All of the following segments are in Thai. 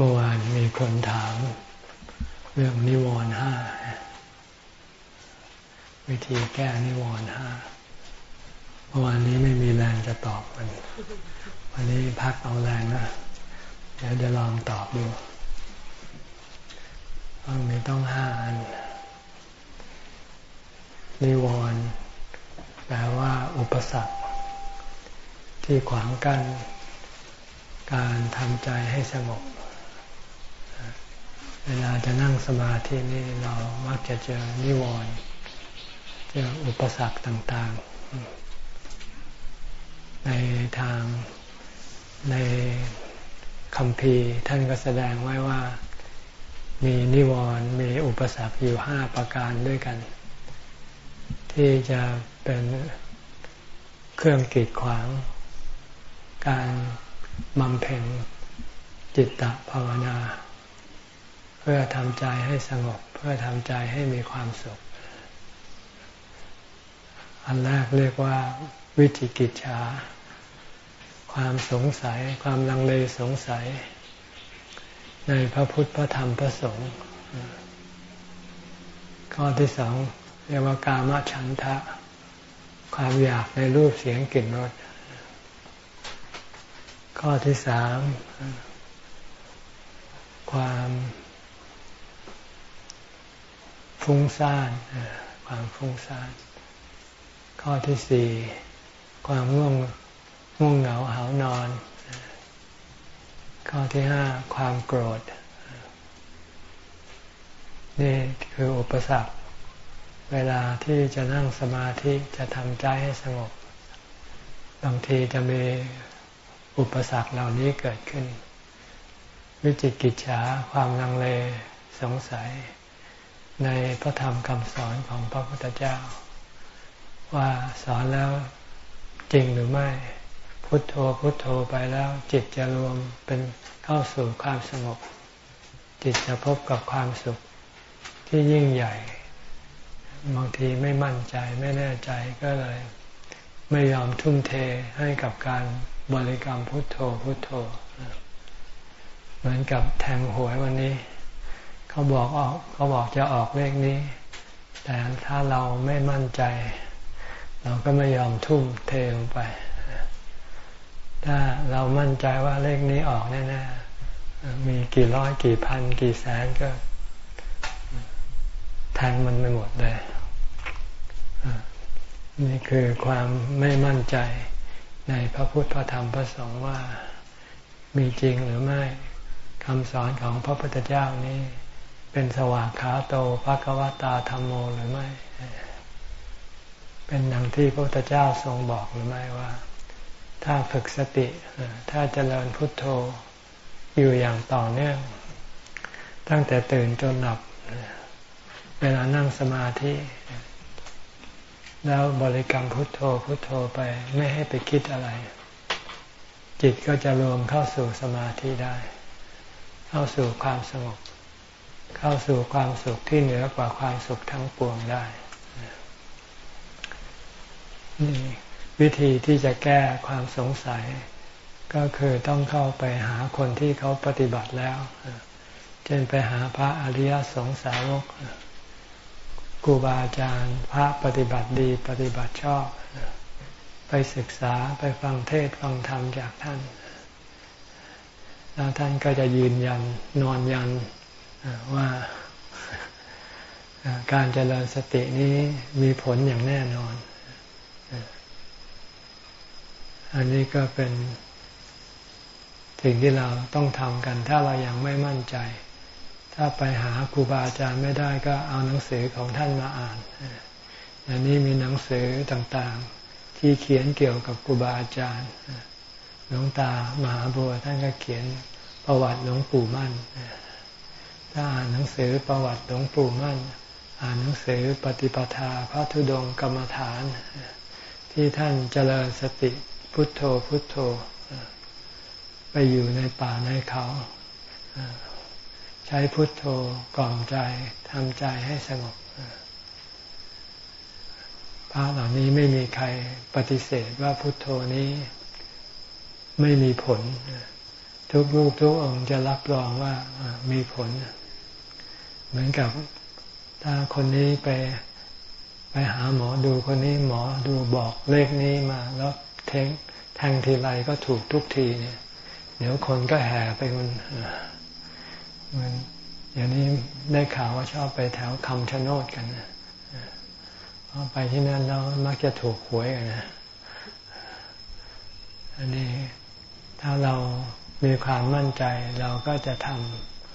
เมื่อวานมีคนถาม เรื่องนิวรณ์ห้าวิธีแก้นิวรณ์ห้าเมื่อวานนี้ไม่มีแรงจะตอบมัน วันนี้พักเอาแรงนะเดี๋ยวจะลองตอบดูต้องมีต้องห้าอัน นิวรณ์แปลว่าอุปสรรค ที่ขวางกั้นการทำใจให้สงบ เวลาจะนั่งสมาธินี่เรามักจะเจอนิวรณ์เจออุปสรรคต่างๆ ในทางในคำพีท่านก็แสดงไว้ว่ามีนิวรณ์มีอุปสรรคอยู่ห้าประการด้วยกัน ที่จะเป็นเครื่องกีดขวาง การบำเพ็ญจิตตภาวนา พื่อทำใจให้สงบ เพื่อทำใจให้มีความสุข อันแรกเรียกว่าวิจิกิจฉาความสงสัย ความลังเลสงสัย ในพระพุทธพระธรรมพระสงฆ์ข้อที่สองเรียกว่ากามฉันทะ ความอยากในรูปเสียงกลิ่นรสข้อที่สามความ ฟุ้งซ่านความฟุ้งซ่าน ข้อที่สี่ความง่วงง่วงเหงาหานอน ข้อที่ห้าความโกรธ นี่คืออุปสรรค เวลาที่จะนั่งสมาธิจะทำใจให้สงบบางทีจะมีอุปสรรคเหล่านี้เกิดขึ้น วิจิกิจฉาความลังเลสงสัย ในพระธรรมคำสอนของพระพุทธเจ้า ว่าสอนแล้วจริงหรือไม่ พุทโธพุทโธไปแล้วจิตจะรวมเป็นเข้าสู่ความสงบ จิตจะพบกับความสุขที่ยิ่งใหญ่บางทีไม่มั่นใจไม่แน่ใจก็เลย ไม่ยอมทุ่มเทให้กับการบริกรรมพุทโธพุทโธ เหมือนกับแทงหวยวันนี้ เขาบอกออกเขาบอกจะออกเลขนี้ แต่ถ้าเราไม่มั่นใจ เราก็ไม่ยอมทุ่มเทลงไป ถ้าเรามั่นใจว่าเลขนี้ออกแน่ๆมีกี่ร้อยกี่พัน กี่แสนก็แทงมันไปหมดเลยนี่คือความไม่มั่นใจในพระพุทธพระธรรมพระสงฆ์ว่ามีจริงหรือไม่คำสอนของพระพุทธเจ้านี้ เป็นสว่ากขาโตภะกวตาธรรมโมหรือไม่ เป็นดังที่พระพุทธเจ้าทรงบอกหรือไม่ว่า ถ้าฝึกสติ ถ้าเจริญพุทโธอยู่อย่างต่อเนื่อง ตั้งแต่ตื่นจนหลับ เวลานั่งสมาธิ แล้วบริกรรมพุทโธพุทโธไปไม่ให้ไปคิดอะไรจิตก็จะรวมเข้าสู่สมาธิได้ เข้าสู่ความสงบ เข้าสู่ความสุขที่เหนือกว่าความสุขทั้งปวงได้นี่วิธีที่จะแก้ความสงสัย ก็คือต้องเข้าไปหาคนที่เขาปฏิบัติแล้วเช่นไปหาพระอริยสงสาวกครูบาอาจารย์ พระปฏิบัติดีปฏิบัติชอบ ไปศึกษาไปฟังเทศฟังธรรมจากท่าน แล้วท่านก็จะยืนยันนอนยัน ว่าการเจริญสตินี้มีผลอย่างแน่นอน อันนี้ก็เป็นสิ่งที่เราต้องทำกัน ถ้าเรายัางไม่มั่นใจ ถ้าไปหาครูบาอาจารย์ไม่ได้ก็เอาหนังสือของท่านมาอ่านอันนี้มีหนังสือต่างๆ ที่เขียนเกี่ยวกับครูบาอาจารย์หลวงตามหาบัวท่านก็เขียนประวัติหลวงปู่มั่น ถ้าอ่านหนังสือประวัติหลวงปู่มั่น อ่านหนังสือปฏิปทาพระธุดงกรรมฐาน ที่ท่านเจริญสติพุทโธพุทโธ ไปอยู่ในป่าในเขา ใช้พุทโธกล่อมใจทำใจให้สงบพระเหล่านี้ไม่มีใครปฏิเสธว่าพุทโธนี้ไม่มีผล ทุกรูปทุกองค์จะรับรองว่ามีผล เหมือนกับถ้าคนนี้ไปไปหาหมอดูคนนี้หมอดูบอกเลขนี้มาแล้วเทงแทงทีไรก็ถูกทุกทีเนี่ย เดี๋ยวคนก็แห่ไปมันมันอย่างนี้ได้ข่าวว่าชอบไปแถวคำชะโนดกันนะไปที่นั่นแล้วมักจะถูกหวยกันนะ อันนี้ถ้าเรา มีความมั่นใจเราก็จะท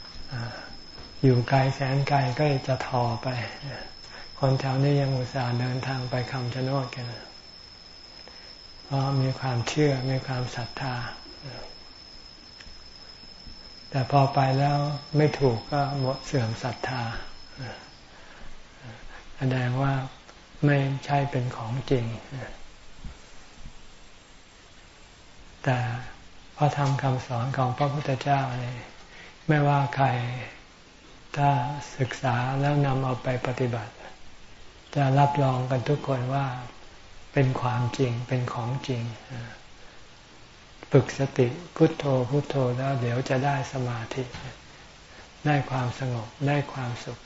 ำอยู่ไกลแสนไกลก็จะทอไป คนแถวนี้ยังอุตส่าห์เดินทางไปคำชะโนดกันเพราะมีความเชื่อมีความศรัทธา แต่พอไปแล้วไม่ถูกก็หมดเสื่อมศรัทธาแสดงว่าไม่ใช่เป็นของจริง แต่ พระธรรมคำสอนของพระพุทธเจ้าเนี่ยไม่ว่าใครถ้าศึกษาแล้วนำเอาไปปฏิบัติ จะรับรองกันทุกคนว่าเป็นความจริงเป็นของจริงฝึกสติพุทโธพุทโธแล้วเดี๋ยวจะได้สมาธิ ได้ความสงบได้ความสุข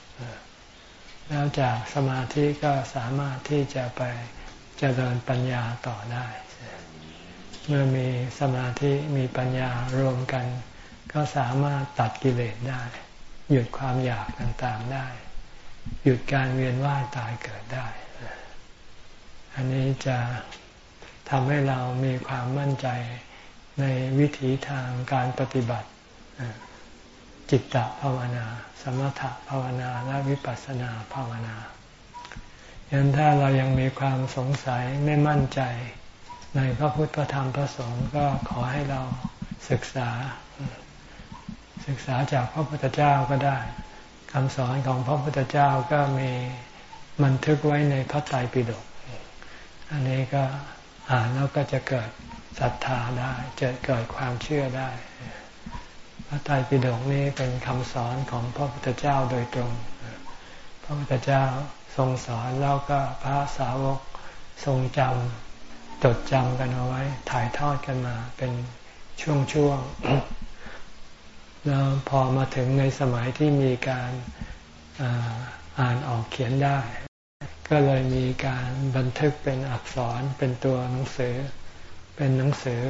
แล้วจากสมาธิก็สามารถที่จะไปเจริญปัญญาต่อได้ เมื่อมีสมาธิมีปัญญารวมกัน ก็สามารถตัดกิเลสได้ หยุดความอยากต่างๆได้ หยุดการเวียนว่ายตายเกิดได้ อันนี้จะทำให้เรามีความมั่นใจในวิถีทางการปฏิบัติ จิตตภาวนา สมถภาวนาและวิปัสสนาภาวนายันถ้าเรายังมีความสงสัยไม่มั่นใจ ในพระพุทธพระธรรมพระสงฆ์ก็ขอให้เราศึกษา ศึกษาจากพระพุทธเจ้าก็ได้คำสอนของพระพุทธเจ้าก็มีบันทึกไว้ในพระไตรปิฎกอันนี้ก็อ่านแล้วก็จะเกิดศรัทธาได้จะเกิดความเชื่อได้ พระไตรปิฎกนี้เป็นคำสอนของพระพุทธเจ้าโดยตรง พระพุทธเจ้าทรงสอนแล้วก็พระสาวกทรงจำ จดจำกันเอาไว้ ถ่ายทอดกันมาเป็นช่วงๆแล้วพอมาถึงในสมัยที่มีการอ่านออกเขียนได้ ก็เลยมีการบันทึกเป็นอักษรเป็นตัวหนังสือ เป็นหนังสือ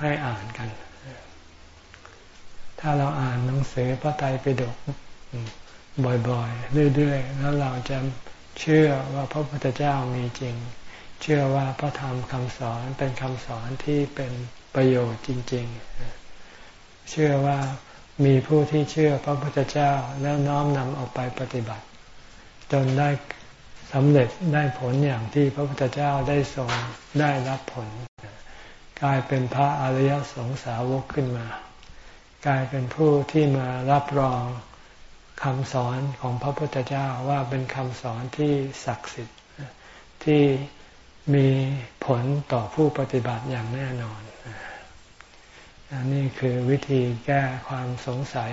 ให้อ่านกัน ถ้าเราอ่านหนังสือพระไตรปิฎกบ่อยๆ เรื่อยๆ แล้วเราจะเชื่อว่าพระพุทธเจ้ามีจริง เชื่อว่าพระธรรมคำสอนเป็นคำสอนที่เป็นประโยชน์จริง ๆ เชื่อว่ามีผู้ที่เชื่อพระพุทธเจ้าแล้วน้อมนำเอาไปปฏิบัติ จนได้สำเร็จได้ผลอย่างที่พระพุทธเจ้าได้ทรงได้รับผล กลายเป็นพระอริยสงสาวกขึ้นมา กลายเป็นผู้ที่มารับรองคำสอนของพระพุทธเจ้าว่าเป็นคำสอนที่ศักดิ์สิทธิ์ที่ มีผลต่อผู้ปฏิบัติอย่างแน่นอนอันนี้คือวิธีแก้ความสงสัย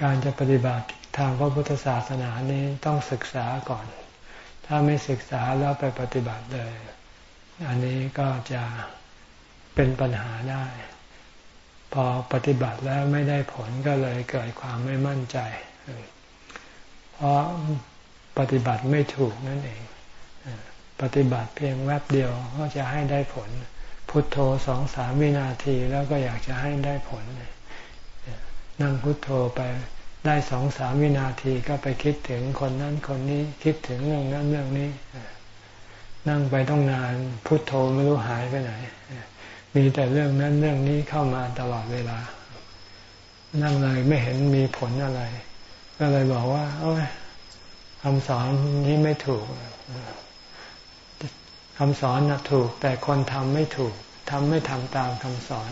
การจะปฏิบัติทางพระพุทธศาสนานี้ต้องศึกษาก่อน ถ้าไม่ศึกษาแล้วไปปฏิบัติเลย อันนี้ก็จะเป็นปัญหาได้ พอปฏิบัติแล้วไม่ได้ผลก็เลยเกิดความไม่มั่นใจ เพราะปฏิบัติไม่ถูกนั่นเอง ปฏิบัติเพียงแวบเดียวก็จะให้ได้ผล พุทโธสองสามวินาทีแล้วก็อยากจะให้ได้ผล นั่งพุทโธไปได้สองสามวินาทีก็ไปคิดถึงคนนั้นคนนี้คิดถึงเรื่องนั้นเรื่องนี้ นั่งไปต้องนานพุทโธไม่รู้หายไปไหน มีแต่เรื่องนั้นเรื่องนี้เข้ามาตลอดเวลา นั่งเลยไม่เห็นมีผลอะไร ก็เลยบอกว่าโอ้ยคำสอนนี้ไม่ถูก คำสอนนะถูก แต่คนทำไม่ถูกทำไม่ทำตามคำสอน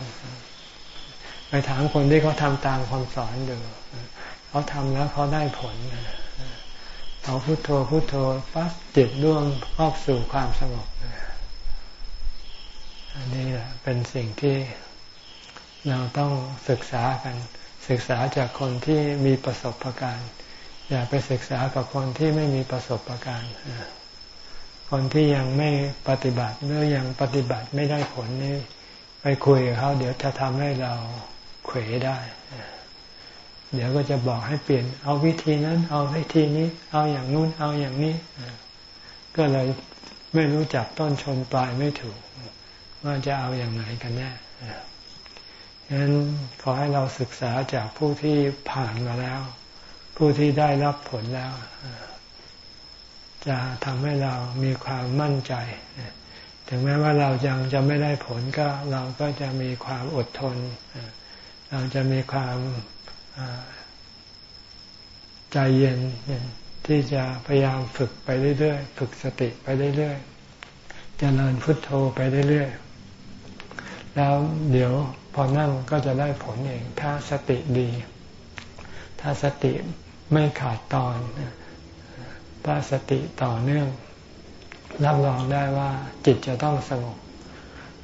ไปถามคนที่เขาทำตามคำสอนดูเขาทำแล้วเขาได้ผลเขาพุโทโธพุโทโธปั๊บจิตร่วงครอบสู่ความสงบอันนี้แหละเป็นสิ่งที่เราต้องศึกษากัน ศึกษาจากคนที่มีประสบการณ์ อย่าไปศึกษากับคนที่ไม่มีประสบการณ์ คนที่ยังไม่ปฏิบัติหรือยังปฏิบัติไม่ได้ผลนี่ไปคุยกับเขาเดี๋ยวจะทำให้เราเขวได้ เดี๋ยวก็จะบอกให้เปลี่ยน เอาวิธีนั้น เอาวิธีนี้ เอาอย่างนู้น เอาอย่างนี้ ก็เลยไม่รู้จักต้นชนปลายไม่ถูก ว่าจะเอาอย่างไหนกันแน่ฉะนั้นขอให้เราศึกษาจากผู้ที่ผ่านมาแล้ว ผู้ที่ได้รับผลแล้ว จะทำให้เรามีความมั่นใจ ถึงแม้ว่าเรายังจะไม่ได้ผลก็เราก็จะมีความอดทน เราจะมีความใจเย็นที่จะพยายามฝึกไปเรื่อยๆ ฝึกสติไปเรื่อยๆเจริญพุทโธไปเรื่อยๆ แล้วเดี๋ยวพอนั่งก็จะได้ผลเอง ถ้าสติดี ถ้าสติไม่ขาดตอน ถ้าสติต่อเนื่อง รับรองได้ว่าจิตจะต้องสงบ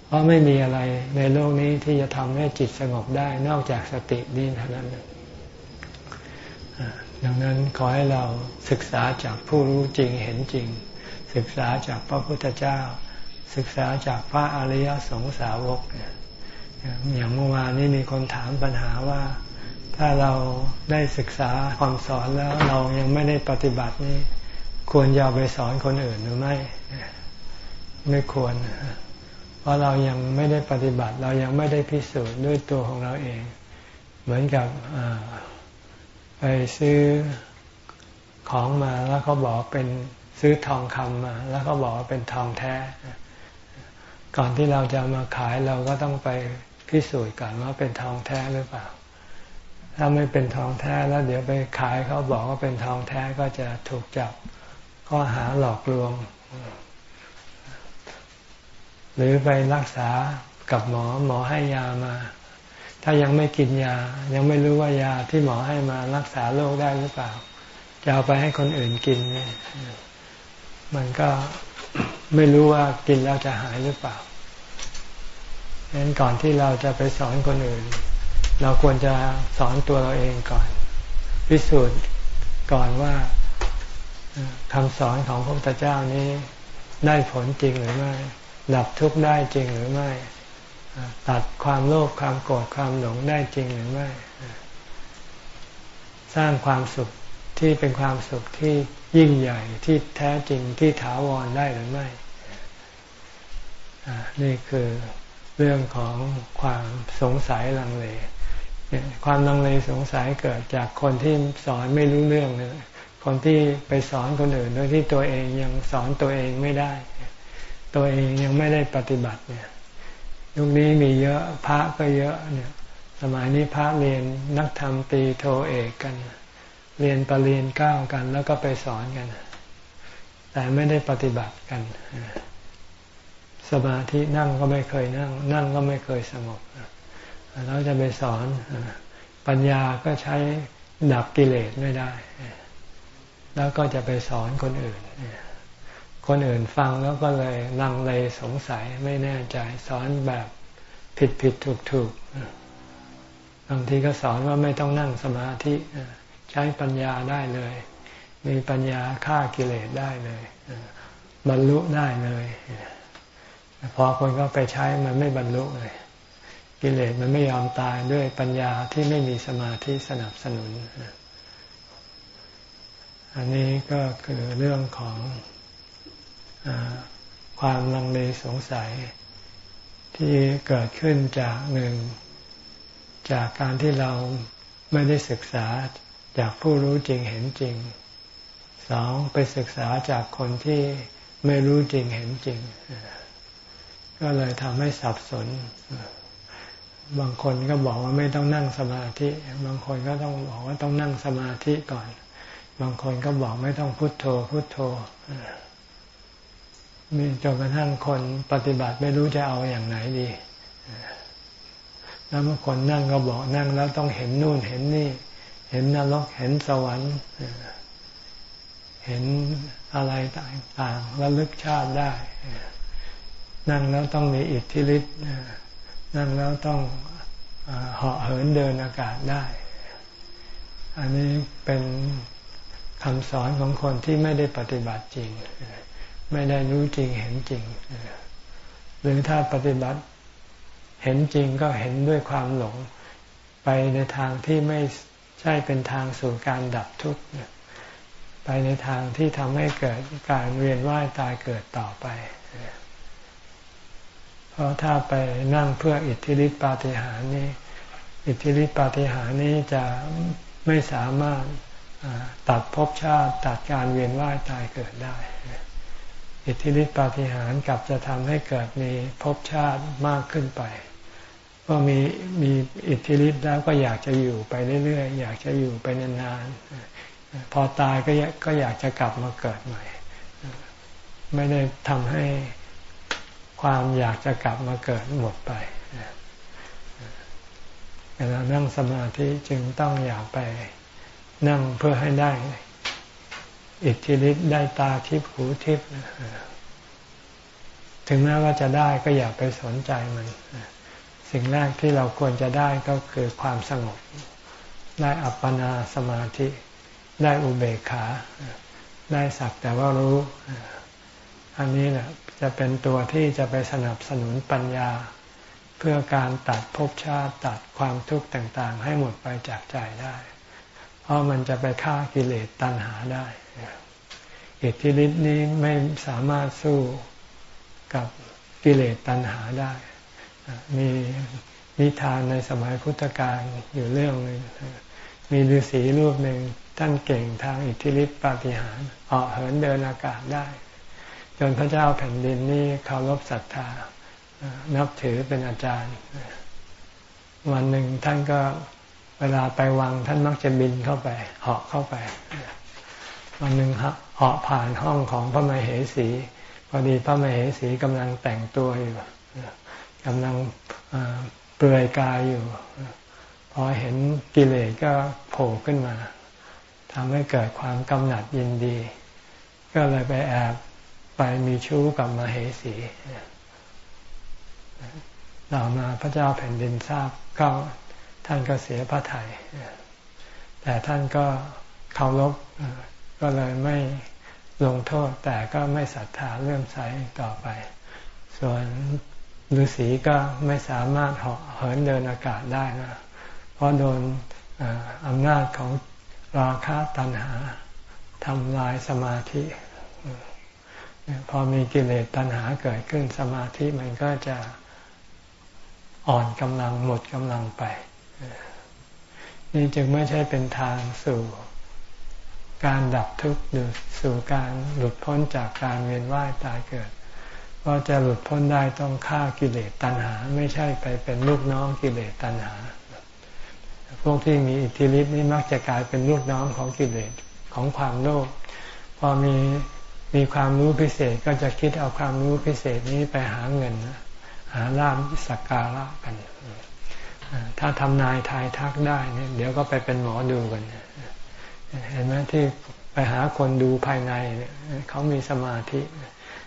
เพราะไม่มีอะไรในโลกนี้ที่จะทำให้จิตสงบได้นอกจากสตินี้เท่านั้นดังนั้นขอให้เราศึกษาจากผู้รู้จริงเห็นจริง ศึกษาจากพระพุทธเจ้า ศึกษาจากพระอริยสงสาวกอย่างเมื่อวานนี้มีคนถามปัญหาว่าถ้าเราได้ศึกษาความสอนแล้วเรายังไม่ได้ปฏิบัตินี้ ควรจะไปสอนคนอื่นหรือไม่ ไม่ควร เพราะเรายังไม่ได้ปฏิบัติ เรายังไม่ได้พิสูจน์ด้วยตัวของเราเอง เหมือนกับไปซื้อของมาแล้วเขาบอกเป็นซื้อทองคำมา แล้วเขาบอกว่าเป็นทองแท้ ก่อนที่เราจะมาขายเราก็ต้องไปพิสูจน์ก่อนว่าเป็นทองแท้หรือเปล่า ถ้าไม่เป็นทองแท้แล้วเดี๋ยวไปขายเขาบอกว่าเป็นทองแท้ก็จะถูกจับ ข้อหาหลอกลวง หรือไปรักษากับหมอหมอให้ยามา ถ้ายังไม่กินยา ยังไม่รู้ว่ายาที่หมอให้มารักษาโรคได้หรือเปล่า จะเอาไปให้คนอื่นกินเนี่ยมันก็ไม่รู้ว่ากินแล้วจะหายหรือเปล่าฉะนั้นก่อนที่เราจะไปสอนคนอื่น เราควรจะสอนตัวเราเองก่อน พิสูจน์ก่อนว่า คำสอนของพระพุทธเจ้านี้ได้ผลจริงหรือไม่ ดับทุกข์ได้จริงหรือไม่ ตัดความโลภความโกรธความหลงได้จริงหรือไม่ สร้างความสุขที่เป็นความสุขที่ยิ่งใหญ่ที่แท้จริงที่ถาวรได้หรือไม่ นี่คือเรื่องของความสงสัยลังเล ความลังเลสงสัยเกิดจากคนที่สอนไม่รู้เรื่องเลย คนที่ไปสอนคนอื่นโดยที่ตัวเองยังสอนตัวเองไม่ได้ ตัวเองยังไม่ได้ปฏิบัติเนี่ยยุคนี้มีเยอะพระก็เยอะเนี่ย สมัยนี้พระเรียนนักธรรมตีโทเอกกัน เรียนปรริญญาเก้ากัน แล้วก็ไปสอนกัน แต่ไม่ได้ปฏิบัติกัน สมาธินั่งก็ไม่เคยนั่ง นั่งก็ไม่เคยสงบแล้วจะไปสอนปัญญาก็ใช้ดับกิเลสไม่ได้ แล้วก็จะไปสอนคนอื่น คนอื่นฟังแล้วก็เลยลังเลสงสัยไม่แน่ใจสอนแบบผิดผิดถูกถูกบางทีก็สอนว่าไม่ต้องนั่งสมาธิใช้ปัญญาได้เลย มีปัญญาฆ่ากิเลสได้เลยบรรลุได้เลยพอคนก็ไปใช้มันไม่บรรลุเลย กิเลสมันไม่ยอมตายด้วยปัญญาที่ไม่มีสมาธิสนับสนุน อันนี้ก็คือเรื่องของความลังเลสงสัย ที่เกิดขึ้นจากหนึ่ง จากการที่เราไม่ได้ศึกษาจากผู้รู้จริงเห็นจริงสองไปศึกษาจากคนที่ไม่รู้จริงเห็นจริง ก็เลยทำให้สับสน บางคนก็บอกว่าไม่ต้องนั่งสมาธิ บางคนก็ต้องบอกว่าต้องนั่งสมาธิก่อน บางคนก็บอกไม่ต้องพุโทโธ พุโทโธ มีจนกระทั่งคนปฏิบัติไม่รู้จะเอาอย่างไหนดี แล้วเมื่อคนนั่งก็บอกนั่งแล้วต้องเห็นนู่นเห็นนี่ เห็นนรกเห็นสวรรค์ เห็นอะไรต่างๆระลึกชาติได้ นั่งแล้วต้องมีอิทธิฤทธิ์นั่งแล้วต้องเหาะเหินเดินอากาศได้ อันนี้เป็น คำสอนของคนที่ไม่ได้ปฏิบัติจริง ไม่ได้รู้จริงเห็นจริง หรือถ้าปฏิบัติเห็นจริงก็เห็นด้วยความหลง ไปในทางที่ไม่ใช่เป็นทางสู่การดับทุกข์ไปในทางที่ทำให้เกิดการเวียนว่ายตายเกิดต่อไป เพราะถ้าไปนั่งเพื่ออิทธิฤทธิปาฏิหาริย์นี้ อิทธิฤทธิปาฏิหาริย์นี้จะไม่สามารถ ตัดภพชาติตัดการเวียนว่ายตายเกิดได้ อิทธิฤทธิปาฏิหาริย์กลับจะทำให้เกิดมีภพชาติมากขึ้นไปก็มีมีอิทธิฤทธิ์แล้วก็อยากจะอยู่ไปเรื่อยๆ อยากจะอยู่ไปนานๆ พอตายก็ก็อยากจะกลับมาเกิดใหม่ ไม่ได้ทำให้ความอยากจะกลับมาเกิดหมดไปเวลานั่งสมาธิจึงต้องอยากไป นั่งเพื่อให้ได้ อิทธิฤทธิ์ได้ตาทิพหูทิพถึงแม้ว่าจะได้ก็อย่าไปสนใจมัน สิ่งแรกที่เราควรจะได้ก็คือความสงบ ได้อัปปนาสมาธิ ได้อุเบกขา ได้สักแต่ว่ารู้ อันนี้แหละจะเป็นตัวที่จะไปสนับสนุนปัญญา เพื่อการตัดภพชาติตัดความทุกข์ต่าง ๆ ให้หมดไปจากใจได้ เพราะมันจะไปฆ่ากิเลสตัณหาได้ อิทธิฤทธิ์นี้ไม่สามารถสู้กับกิเลสตัณหาได้ มีนิทานในสมัยพุทธกาลอยู่เรื่องหนึ่ง มีฤาษีรูปหนึ่งท่านเก่งทางอิทธิฤทธิปาฏิหาริย์ออกเหินเดินอากาศได้ จนพระเจ้าแผ่นดินนี่เคารพศรัทธานับถือเป็นอาจารย์ วันหนึ่งท่านก็ เวลาไปวังท่านมักจะบินเข้าไป เหาะเข้าไป วันหนึ่งเหาะผ่านห้องของพระมเหสีพอดีพระมเหสีกำลังแต่งตัวอยู่กำลังเปลือยกายอยู่ พอเห็นกิเลสก็โผล่ขึ้นมาทำให้เกิดความกำหนัดยินดี ก็เลยไปแอบไปมีชู้กับมเหสีต่อมาพระเจ้าแผ่นดินทราบก็ ท่านก็เสียพระทยัยแต่ท่านก็เคารพก็เลยไม่ลงโทษแต่ก็ไม่ศรัทธาเลื่อมใสต่อไป ส่วนฤาษีก็ไม่สามารถเหาะเหินเดินอากาศได้นะเพราะโดนอำนาจของราคะตัณหาทำลายสมาธิ พอมีกิเลสตัณหาเกิดขึ้นสมาธิมันก็จะอ่อนกำลังหมดกำลังไป นี่จึงไม่ใช่เป็นทางสู่การดับทุกข์หรือสู่การหลุดพ้นจากการเวียนว่ายตายเกิดว่าจะหลุดพ้นได้ต้องฆ่ากิเลสตัณหา ไม่ใช่ไปเป็นลูกน้องกิเลสตัณหา พวกที่มีอิทธิฤทธิ์นี้มักจะกลายเป็นลูกน้องของกิเลสของความโลภ พอมีมีความรู้พิเศษก็จะคิดเอาความรู้พิเศษนี้ไปหาเงิน หาลาภสักการะกัน ถ้าทำนายทายทักได้เนี่ยเดี๋ยวก็ไปเป็นหมอดูกันเห็นไหมที่ไปหาคนดูภายในเนี่ยเขามีสมาธิ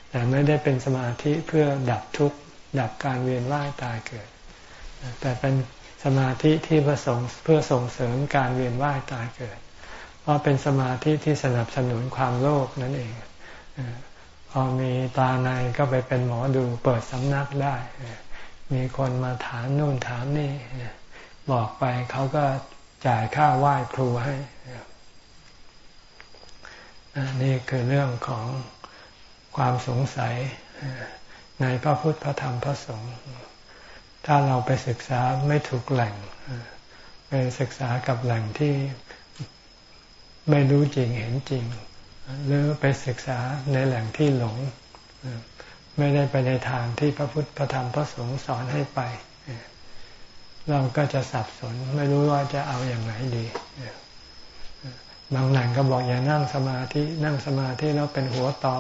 แต่ไม่ได้เป็นสมาธิเพื่อดับทุกข์ดับการเวียนว่ายตายเกิด แต่เป็นสมาธิที่ประสงค์เพื่อส่งเสริมการเวียนว่ายตายเกิด เพราะเป็นสมาธิที่สนับสนุนความโลภนั่นเองพอมีตาในก็ไปเป็นหมอดูเปิดสำนักได้ มีคนมาถามนู่นถามนี่บอกไปเขาก็จ่ายค่าไหว้ครูให้นี่คือเรื่องของความสงสัยในพระพุทธพระธรรมพระสงฆ์ถ้าเราไปศึกษาไม่ถูกแหล่งไปศึกษากับแหล่งที่ไม่รู้จริงเห็นจริง หรือไปศึกษาในแหล่งที่หลง ไม่ได้ไปในทางที่พระพุทธพระธรรมพระสงฆ์สอนให้ไป เราก็จะสับสนไม่รู้ว่าจะเอาอย่างไหนดีบางแหล่งก็บอกอย่านั่งสมาธินั่งสมาธิแล้วเป็นหัวต่อ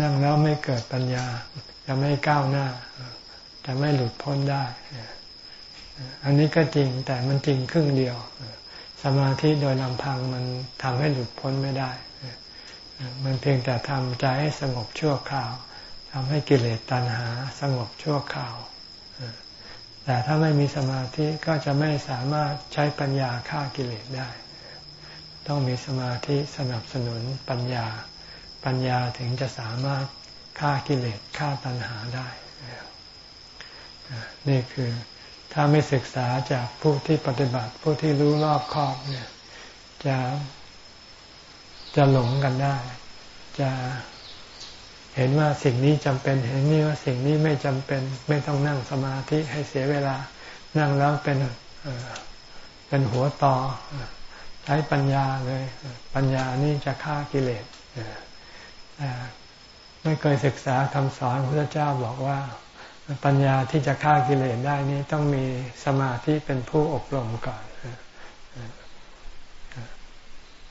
นั่งแล้วไม่เกิดปัญญา จะไม่ก้าวหน้า จะไม่หลุดพ้นได้ อันนี้ก็จริงแต่มันจริงครึ่งเดียว สมาธิโดยลำพังมันทำให้หลุดพ้นไม่ได้ มันเพียงแต่ทำใจให้สงบชั่วคราว ทำให้กิเลสตัณหาสงบชั่วคราว แต่ถ้าไม่มีสมาธิก็จะไม่สามารถใช้ปัญญาฆ่ากิเลสได้ ต้องมีสมาธิสนับสนุนปัญญา ปัญญาถึงจะสามารถฆ่ากิเลสฆ่าตัณหาได้ นี่คือถ้าไม่ศึกษาจากผู้ที่ปฏิบัติผู้ที่รู้รอบคอบเนี่ยจะจะหลงกันได้ จะ เห็นว่าสิ่งนี้จำเป็น เห็นนี่ว่าสิ่งนี้ไม่จำเป็น ไม่ต้องนั่งสมาธิให้เสียเวลา นั่งแล้วเป็นเป็นหัวต่อใช้ปัญญาเลย ปัญญานี่จะฆ่ากิเลสไม่เคยศึกษาคำสอนพระเจ้าบอกว่า ปัญญาที่จะฆ่ากิเลสได้นี้ต้องมีสมาธิเป็นผู้อบรมก่อน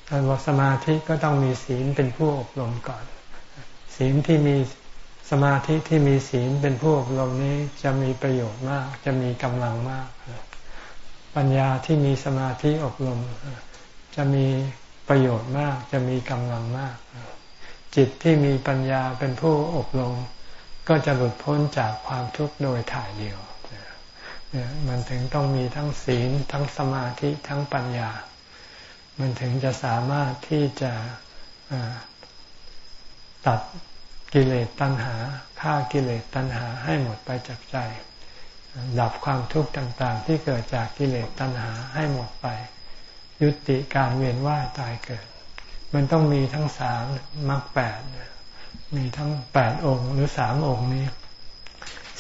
การบอกสมาธิก็ต้องมีศีลเป็นผู้อบรมก่อน ศีลที่มีสมาธิที่มีศีลเป็นผู้อบรมนี้จะมีประโยชน์มาก จะมีกำลังมาก ปัญญาที่มีสมาธิอบรม จะมีประโยชน์มาก จะมีกำลังมาก จิตที่มีปัญญาเป็นผู้อบรม ก็จะหลุดพ้นจากความทุกข์โดยถ่ายเดียวมันถึงต้องมีทั้งศีลทั้งสมาธิทั้งปัญญา มันถึงจะสามารถที่จะ ตัดกิเลสตัณหาฆ่ากิเลสตัณหาให้หมดไปจากใจ ดับความทุกข์ต่างๆ ที่เกิดจากกิเลสตัณหาให้หมดไป ยุติการเวียนว่ายตายเกิด มันต้องมีทั้งสามมรรคแปดมีทั้งแปดองค์หรือสามองค์นี้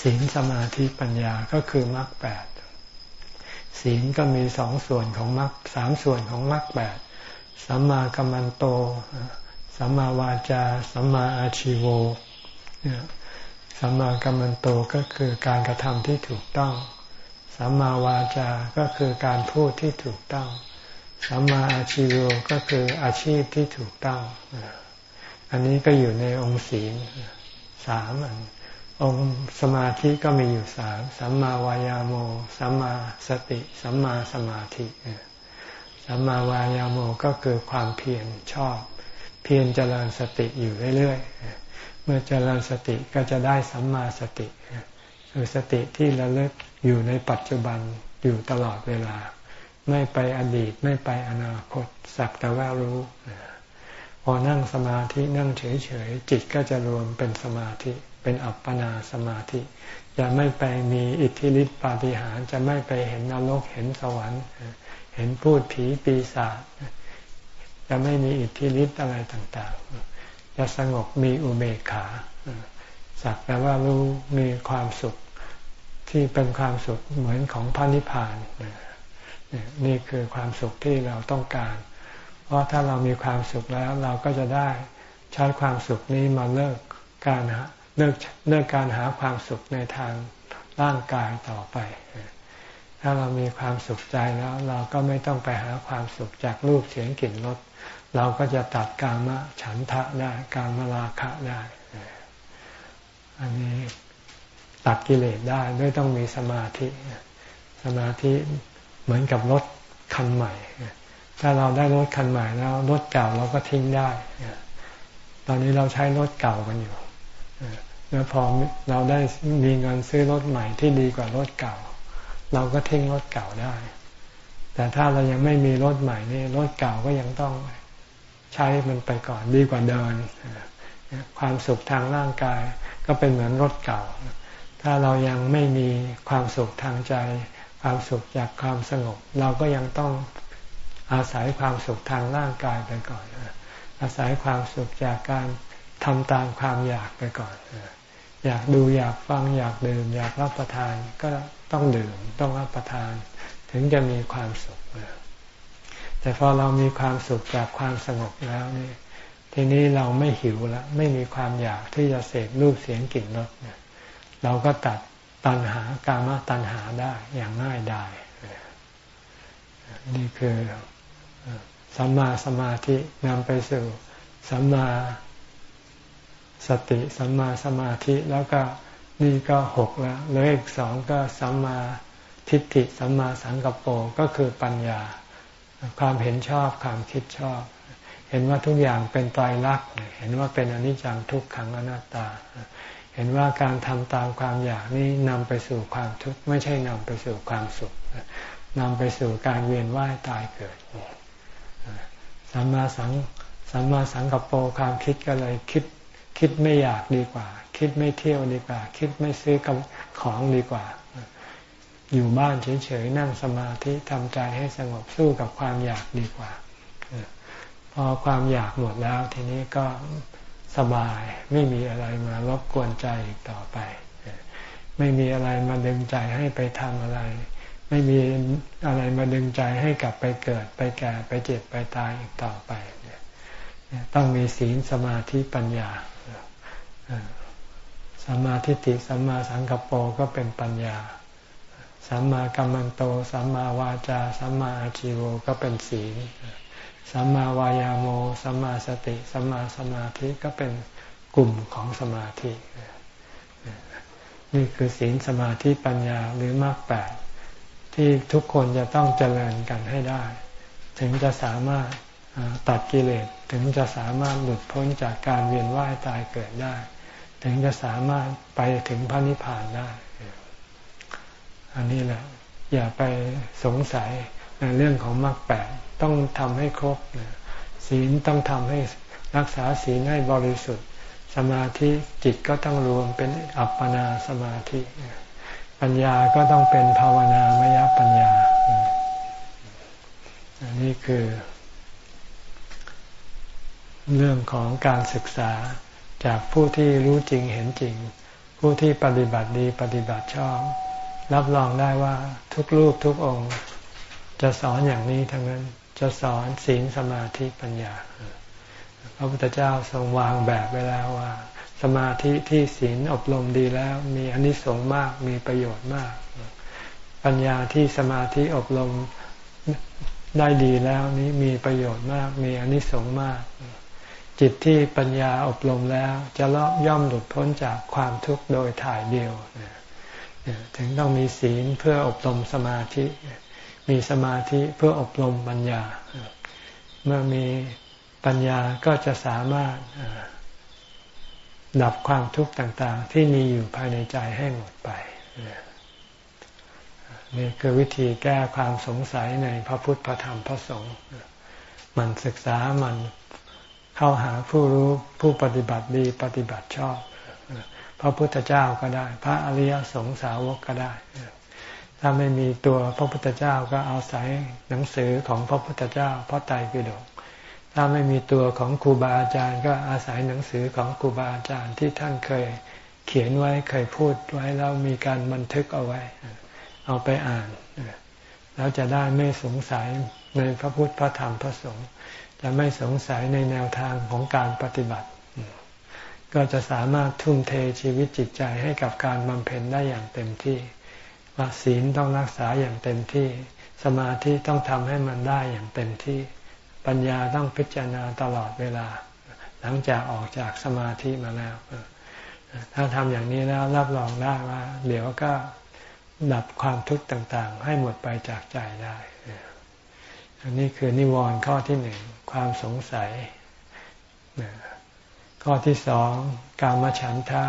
ศีลสมาธิปัญญาก็คือมรรคแปดศีลก็มีสองส่วนของมรรคสามส่วนของมรรคแปดสัมมากัมมันโต สัมมาวาจา สัมมาอาชิโวสัมมากัมมันโตก็คือการกระทำที่ถูกต้อง สัมมาวาจาก็คือการพูดที่ถูกต้อง สัมมาอาชีวก็คืออาชีพที่ถูกต้อง อันนี้ก็อยู่ในองค์ศีลสามอันองค์สมาธิก็มีอยู่สามสัมมาวายาโม สัมมาสติ สัมมาสมาธิ สัมมาวายาโมก็คือความเพียรชอบ เพียรเจริญสติอยู่เรื่อยๆ เมื่อเจริญสติก็จะได้สัมมาสติคือสติที่ระลึกอยู่ในปัจจุบันอยู่ตลอดเวลา ไม่ไปอดีตไม่ไปอนาคตสักแต่ว่ารู้ พอนั่งสมาธินั่งเฉยๆ จิตก็จะรวมเป็นสมาธิ เป็นอัปปนาสมาธิ จะไม่ไปมีอิทธิฤทธิปาฏิหาริย์จะไม่ไปเห็นนรกเห็นสวรรค์ เห็นพูดผีปีศาจ จะไม่มีอิทธิฤทธิ์อะไรต่างๆ จะสงบมีอุเบกขาสักแต่ว่ารู้มีความสุขที่เป็นความสุขเหมือนของพระนิพพานนี่คือความสุขที่เราต้องการ เพราะถ้าเรามีความสุขแล้วเราก็จะได้ใช้ความสุขนี้มาเลิกการหาเลิกเลิกการหาความสุขในทางร่างกายต่อไป ถ้าเรามีความสุขใจแล้ว เราก็ไม่ต้องไปหาความสุขจากรูปเสียงกลิ่นรส เราก็จะตัดกามะฉันทะได้ กามราคะได้ อันนี้ตัดกิเลสได้ไม่ต้องมีสมาธิ สมาธิเหมือนกับรถคันใหม่ ถ้าเราได้รถคันใหม่แล้วรถเก่าเราก็ทิ้งได้ ตอนนี้เราใช้รถเก่ากันอยู่แล้วพอเราได้มีเงินซื้อรถใหม่ที่ดีกว่ารถเก่า เราก็ทิ้งรถเก่าได้ แต่ถ้าเรายังไม่มีรถใหม่นี่รถเก่าก็ยังต้อง ใช้มันไปก่อนดีกว่าเดิน ความสุขทางร่างกายก็เป็นเหมือนรถเก่า ถ้าเรายังไม่มีความสุขทางใจ ความสุขจากความสงบ เราก็ยังต้องอาศัยความสุขทางร่างกายไปก่อน อาศัยความสุขจากการทำตามความอยากไปก่อน อยากดูอยากฟังอยากดื่ม อยากรับประทานก็ต้องดื่มต้องรับประทาน ถึงจะมีความสุข แต่พอเรามีความสุขจากความสงบแล้วนี่ทีนี้เราไม่หิวแล้วไม่มีความอยากที่จะเสพรูปเสียงกลิ่นรสเราก็ตัดตัณหากามตัณหาได้อย่างง่ายได้นี่คือสัมมาสมาธินำไปสู่สัมมาสติสัมมาสมาธิแล้วก็นี่ก็หกแล้วเหลืออีกสองก็สัมมาทิฏฐิสัมมาสังกปรก็คือปัญญา ความเห็นชอบความคิดชอบ เห็นว่าทุกอย่างเป็นตายรักเห็นว่าเป็นอนิจจังทุกขังอนัตตา เห็นว่าการทำตามความอยากนี้นำไปสู่ความทุกข์ไม่ใช่นำไปสู่ความสุขนำไปสู่การเวียนว่ายตายเกิดสัมมาสังสัมมาสังกัปโปความคิดก็เลยคิดคิดไม่อยากดีกว่า คิดไม่เที่ยวดีกว่า คิดไม่ซื้อกของดีกว่า อยู่บ้านเฉยๆนั่งสมาธิทำใจให้สงบสู้กับความอยากดีกว่า พอความอยากหมดแล้วทีนี้ก็สบายไม่มีอะไรมารบกวนใจอีกต่อไป ไม่มีอะไรมาดึงใจให้ไปทำอะไร ไม่มีอะไรมาดึงใจให้กลับไปเกิดไปแก่ไปเจ็บไปตายอีกต่อไปต้องมีศีลสมาธิปัญญาสัมมาทิฏฐิสัมมาสังกัปโปก็เป็นปัญญา สัมมากัมมันโต สัมมาวาจา สัมมาอาชิโวก็เป็นศีล สัมมาวายาโม สัมมาสติ สัมมาสมาธิก็เป็นกลุ่มของสมาธิ นี่คือศีลสมาธิปัญญาหรือมรรคแปดที่ทุกคนจะต้องเจริญกันให้ได้ ถึงจะสามารถตัดกิเลสถึงจะสามารถหลุดพ้นจากการเวียนว่ายตายเกิดได้ ถึงจะสามารถไปถึงพระนิพพานได้ อันนี้แหละ อย่าไปสงสัยในเรื่องของมรรคแปดต้องทำให้ครบศีลต้องทำให้รักษาศีลให้บริสุทธิ์ สมาธิจิตก็ต้องรวมเป็นอัปปนาสมาธิ ปัญญาก็ต้องเป็นภาวนามยปัญญา อันนี้คือ เรื่องของการศึกษาจากผู้ที่รู้จริงเห็นจริง ผู้ที่ปฏิบัติดีปฏิบัติชอบ รับรองได้ว่าทุกรูปทุกองค์ จะสอนอย่างนี้ทั้งนั้นจะสอนศีลสมาธิปัญญา พระพุทธเจ้าทรงวางแบบไว้แล้วว่า สมาธิที่ศีลอบรมดีแล้วมีอนิสงส์มากมีประโยชน์มาก ปัญญาที่สมาธิอบรมได้ดีแล้วนี้มีประโยชน์มาก มีอนิสงส์มาก จิตที่ปัญญาอบรมแล้ว จะละย่อมหลุดพ้นจากความทุกข์โดยถ่ายเดียว ถึงต้องมีศีลเพื่ออบรมสมาธิ มีสมาธิเพื่ออบรมปัญญา เมื่อมีปัญญาก็จะสามารถดับความทุกข์ต่าง ๆ ที่มีอยู่ภายในใจให้หมดไป นี่คือวิธีแก้ความสงสัยในพระพุทธพระธรรมพระสงฆ์มันศึกษามันเข้าหาผู้รู้ผู้ปฏิบัติดีปฏิบัติชอบ พระพุทธเจ้าก็ได้ พระอริยสงสาวกก็ได้ ถ้าไม่มีตัวพระพุทธเจ้าก็เอาศัยหนังสือของพระพุทธเจ้าพระไตรปิฎกถ้าไม่มีตัวของครูบาอาจารย์ ก็อาศัยหนังสือของครูบาอาจารย์ที่ท่านเคยเขียนไว้เคยพูดไว้แล้วมีการบันทึกเอาไว้ เอาไปอ่านแล้วจะได้ไม่สงสัยในพระพุทธพระธรรมพระสงฆ์จะไม่สงสัยในแนวทางของการปฏิบัติ ก็จะสามารถทุ่มเทชีวิตจิตใจให้กับการบำเพ็ญได้อย่างเต็มที่ว่าศีลต้องรักษาอย่างเต็มที่ สมาธิต้องทำให้มันได้อย่างเต็มที่ ปัญญาต้องพิจารณาตลอดเวลา หลังจากออกจากสมาธิมาแล้ว ถ้าทำอย่างนี้แล้วรับรองได้ว่า เดี๋ยวก็ดับความทุกข์ต่างๆ ให้หมดไปจากใจได้ อันนี้คือนิวรณ์ข้อที่หนึ่งความสงสัย ข้อที่สองการมาฉันทะ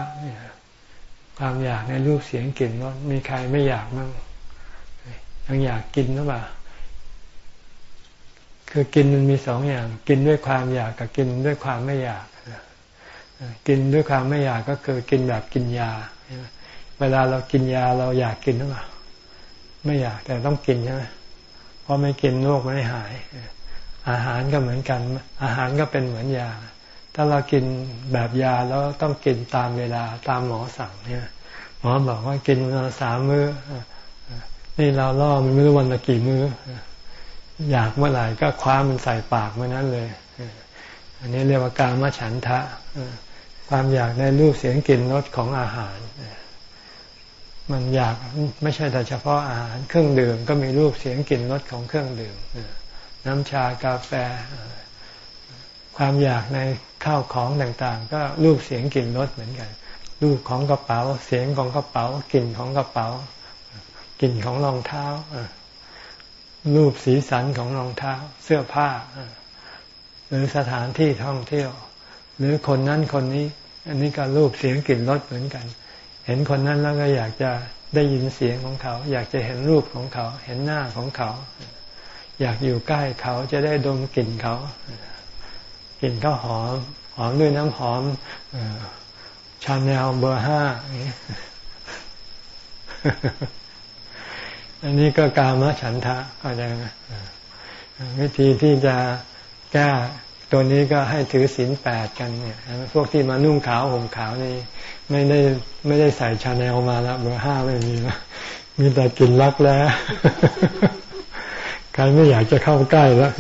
ความอยากในรูปเสียงกลิ่นรสมีใครไม่อยากมั่งยังอยากกินหรือเปล่าคือกินมันมีสองอย่าง กินด้วยความอยากกับกินด้วยความไม่อยากกินด้วยความไม่อยากก็คือกินแบบกินยา เวลาเรากินยาเราอยากกินหรือเปล่าไม่อยากแต่ต้องกินใช่ไหมเพราะไม่กินโรคไม่หาย อาหารก็เหมือนกัน อาหารก็เป็นเหมือนยา ถ้าเรากินแบบยาแล้วต้องกินตามเวลาตามหมอสั่งเนี่ยหมอบอกว่ากินวันละสามมื้อนี่เราล่อมันไม่รู้วันละกี่มื้ออยากเมื่อไหร่ก็คว้ามันใส่ปากเมื่อนั้นเลย อันนี้เรียกว่าการมฉันทะความอยากในรูปเสียงกลิ่นรสของอาหาร มันอยากไม่ใช่แต่เฉพาะอาหารเครื่องดื่มก็มีรูปเสียงกลิ่นรสของเครื่องดื่มน้ำชากาแฟ ความอยากในข้าวของต่างๆ ก็รูปเสียงกลิ่นรสเหมือนกัน รูปของกระเป๋า เสียงของกระเป๋ากลิ่นของกระเป๋ากลิ่นของรองเท้ารูปสีสันของรองเท้า เสื้อผ้าหรือสถานที่ท่องเที่ยว หรือคนนั้นคนนี้ อันนี้ก็รูปเสียงกลิ่นรสเหมือนกัน เห็นคนนั้นแล้วก็อยากจะได้ยินเสียงของเขา อยากจะเห็นรูปของเขา เห็นหน้าของเขา อยากอยู่ใกล้เขาจะได้ดมกลิ่นเขา กลิ่นก็หอม หอมด้วยน้ำหอมชาแนลเบอร์ห้าอันนี้ก็กามฉันทะก็จะวิธีที่จะแก้ตัวนี้ก็ให้ถือศีลแปดกันเนี่ยพวกที่มานุ่งขาวห่มขาวนี่ ไม่ได้ไม่ได้ใส่ชาแนลมาแล้วเบอร์ห้าไม่มีแล้วมีแต่กลิ่นรักแร้ใครไม่อยากจะเข้าใกล้แล้ว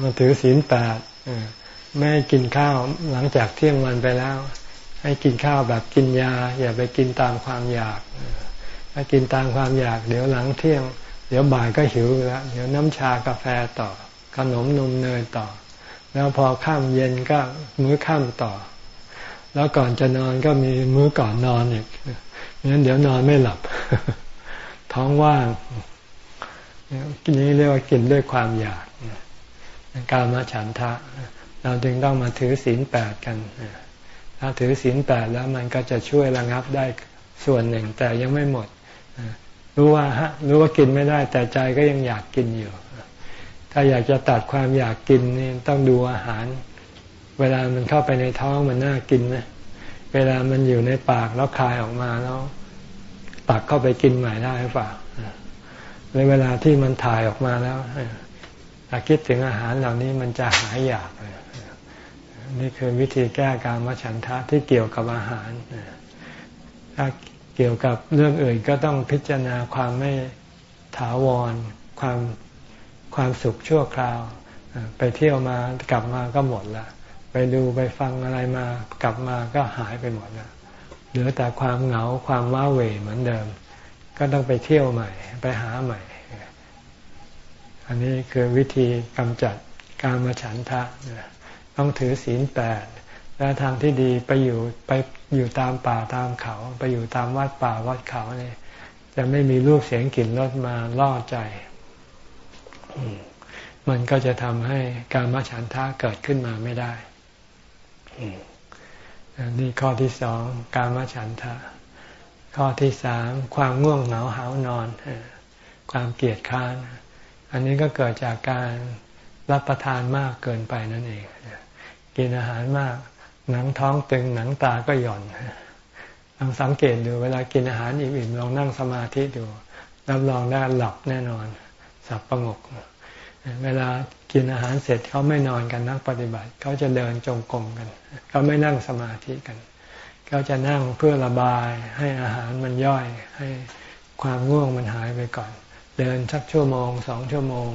มาถือศีลแปดไม่กินข้าวหลังจากเที่ยงวันไปแล้ว ให้กินข้าวแบบกินยา อย่าไปกินตามความอยาก ถ้ากินตามความอยาก เดี๋ยวหลังเที่ยง เดี๋ยวบ่ายก็หิวแล้วเดี๋ยวน้ำชากาแฟต่อ ขนมนมเนยต่อ แล้วพอข้ามเย็นก็มื้อข้ามต่อ แล้วก่อนจะนอนก็มีมื้อก่อนนอนอีกงั้นเดี๋ยวนอนไม่หลับ ท้องว่าง นี้เรียกว่ากินด้วยความอยากการมาฉันทะ เราจึงต้องมาถือศีลแปดกัน ถ้าถือศีลแปดแล้วมันก็จะช่วยระงับได้ส่วนหนึ่ง แต่ยังไม่หมด รู้ว่าฮะรู้ว่ากินไม่ได้ แต่ใจก็ยังอยากกินอยู่ ถ้าอยากจะตัดความอยากกินนี่ต้องดูอาหาร เวลามันเข้าไปในท้องมันน่ากินไหมเวลามันอยู่ในปากแล้วคายออกมาแล้วตักเข้าไปกินใหม่ได้หรือเปล่า ในเวลาที่มันถ่ายออกมาแล้วถ้าคิดถึงอาหารเหล่านี้มันจะหายอยากนี่คือวิธีแก้การมฉันทะที่เกี่ยวกับอาหารถ้าเกี่ยวกับเรื่องอื่นก็ต้องพิจารณาความไม่ถาวร ความความสุขชั่วคราว ไปเที่ยวมากลับมาก็หมดละไปดูไปฟังอะไรมากลับมาก็หายไปหมดละเหลือแต่ความเหงาความว้าเหวเหมือนเดิม ก็ต้องไปเที่ยวใหม่ ไปหาใหม่ อันนี้คือวิธีกำจัดการมาฉันทะต้องถือศีลแปดและทางที่ดีไปอยู่ไปอยู่ตามป่าตามเขา ไปอยู่ตามวัดป่าวัดเขาเนี่ยจะไม่มีรูปเสียงกลิ่นรสมาล่อใจ มันก็จะทำให้การมาฉันทะเกิดขึ้นมาไม่ได้นี่ข้อที่สองการมาฉันทะ ข้อที่สามความง่วงเหงาหานอน ความเกียดค้าน อันนี้ก็เกิดจากการรับประทานมากเกินไปนั่นเอง กินอาหารมากหนังท้องตึงหนังตาก็หย่อนลองสังเกตดูเวลากินอาหารอิ่มๆลองนั่งสมาธิดูรับรองได้หลับแน่นอน สับประงก เวลากินอาหารเสร็จเขาไม่นอนกันนักปฏิบัติเขาจะเดินจงกรมกันเขาไม่นั่งสมาธิกัน เขาจะนั่งเพื่อระบายให้อาหารมันย่อยให้ความง่วงมันหายไปก่อน เดินสักชั่วโมงสองชั่วโมง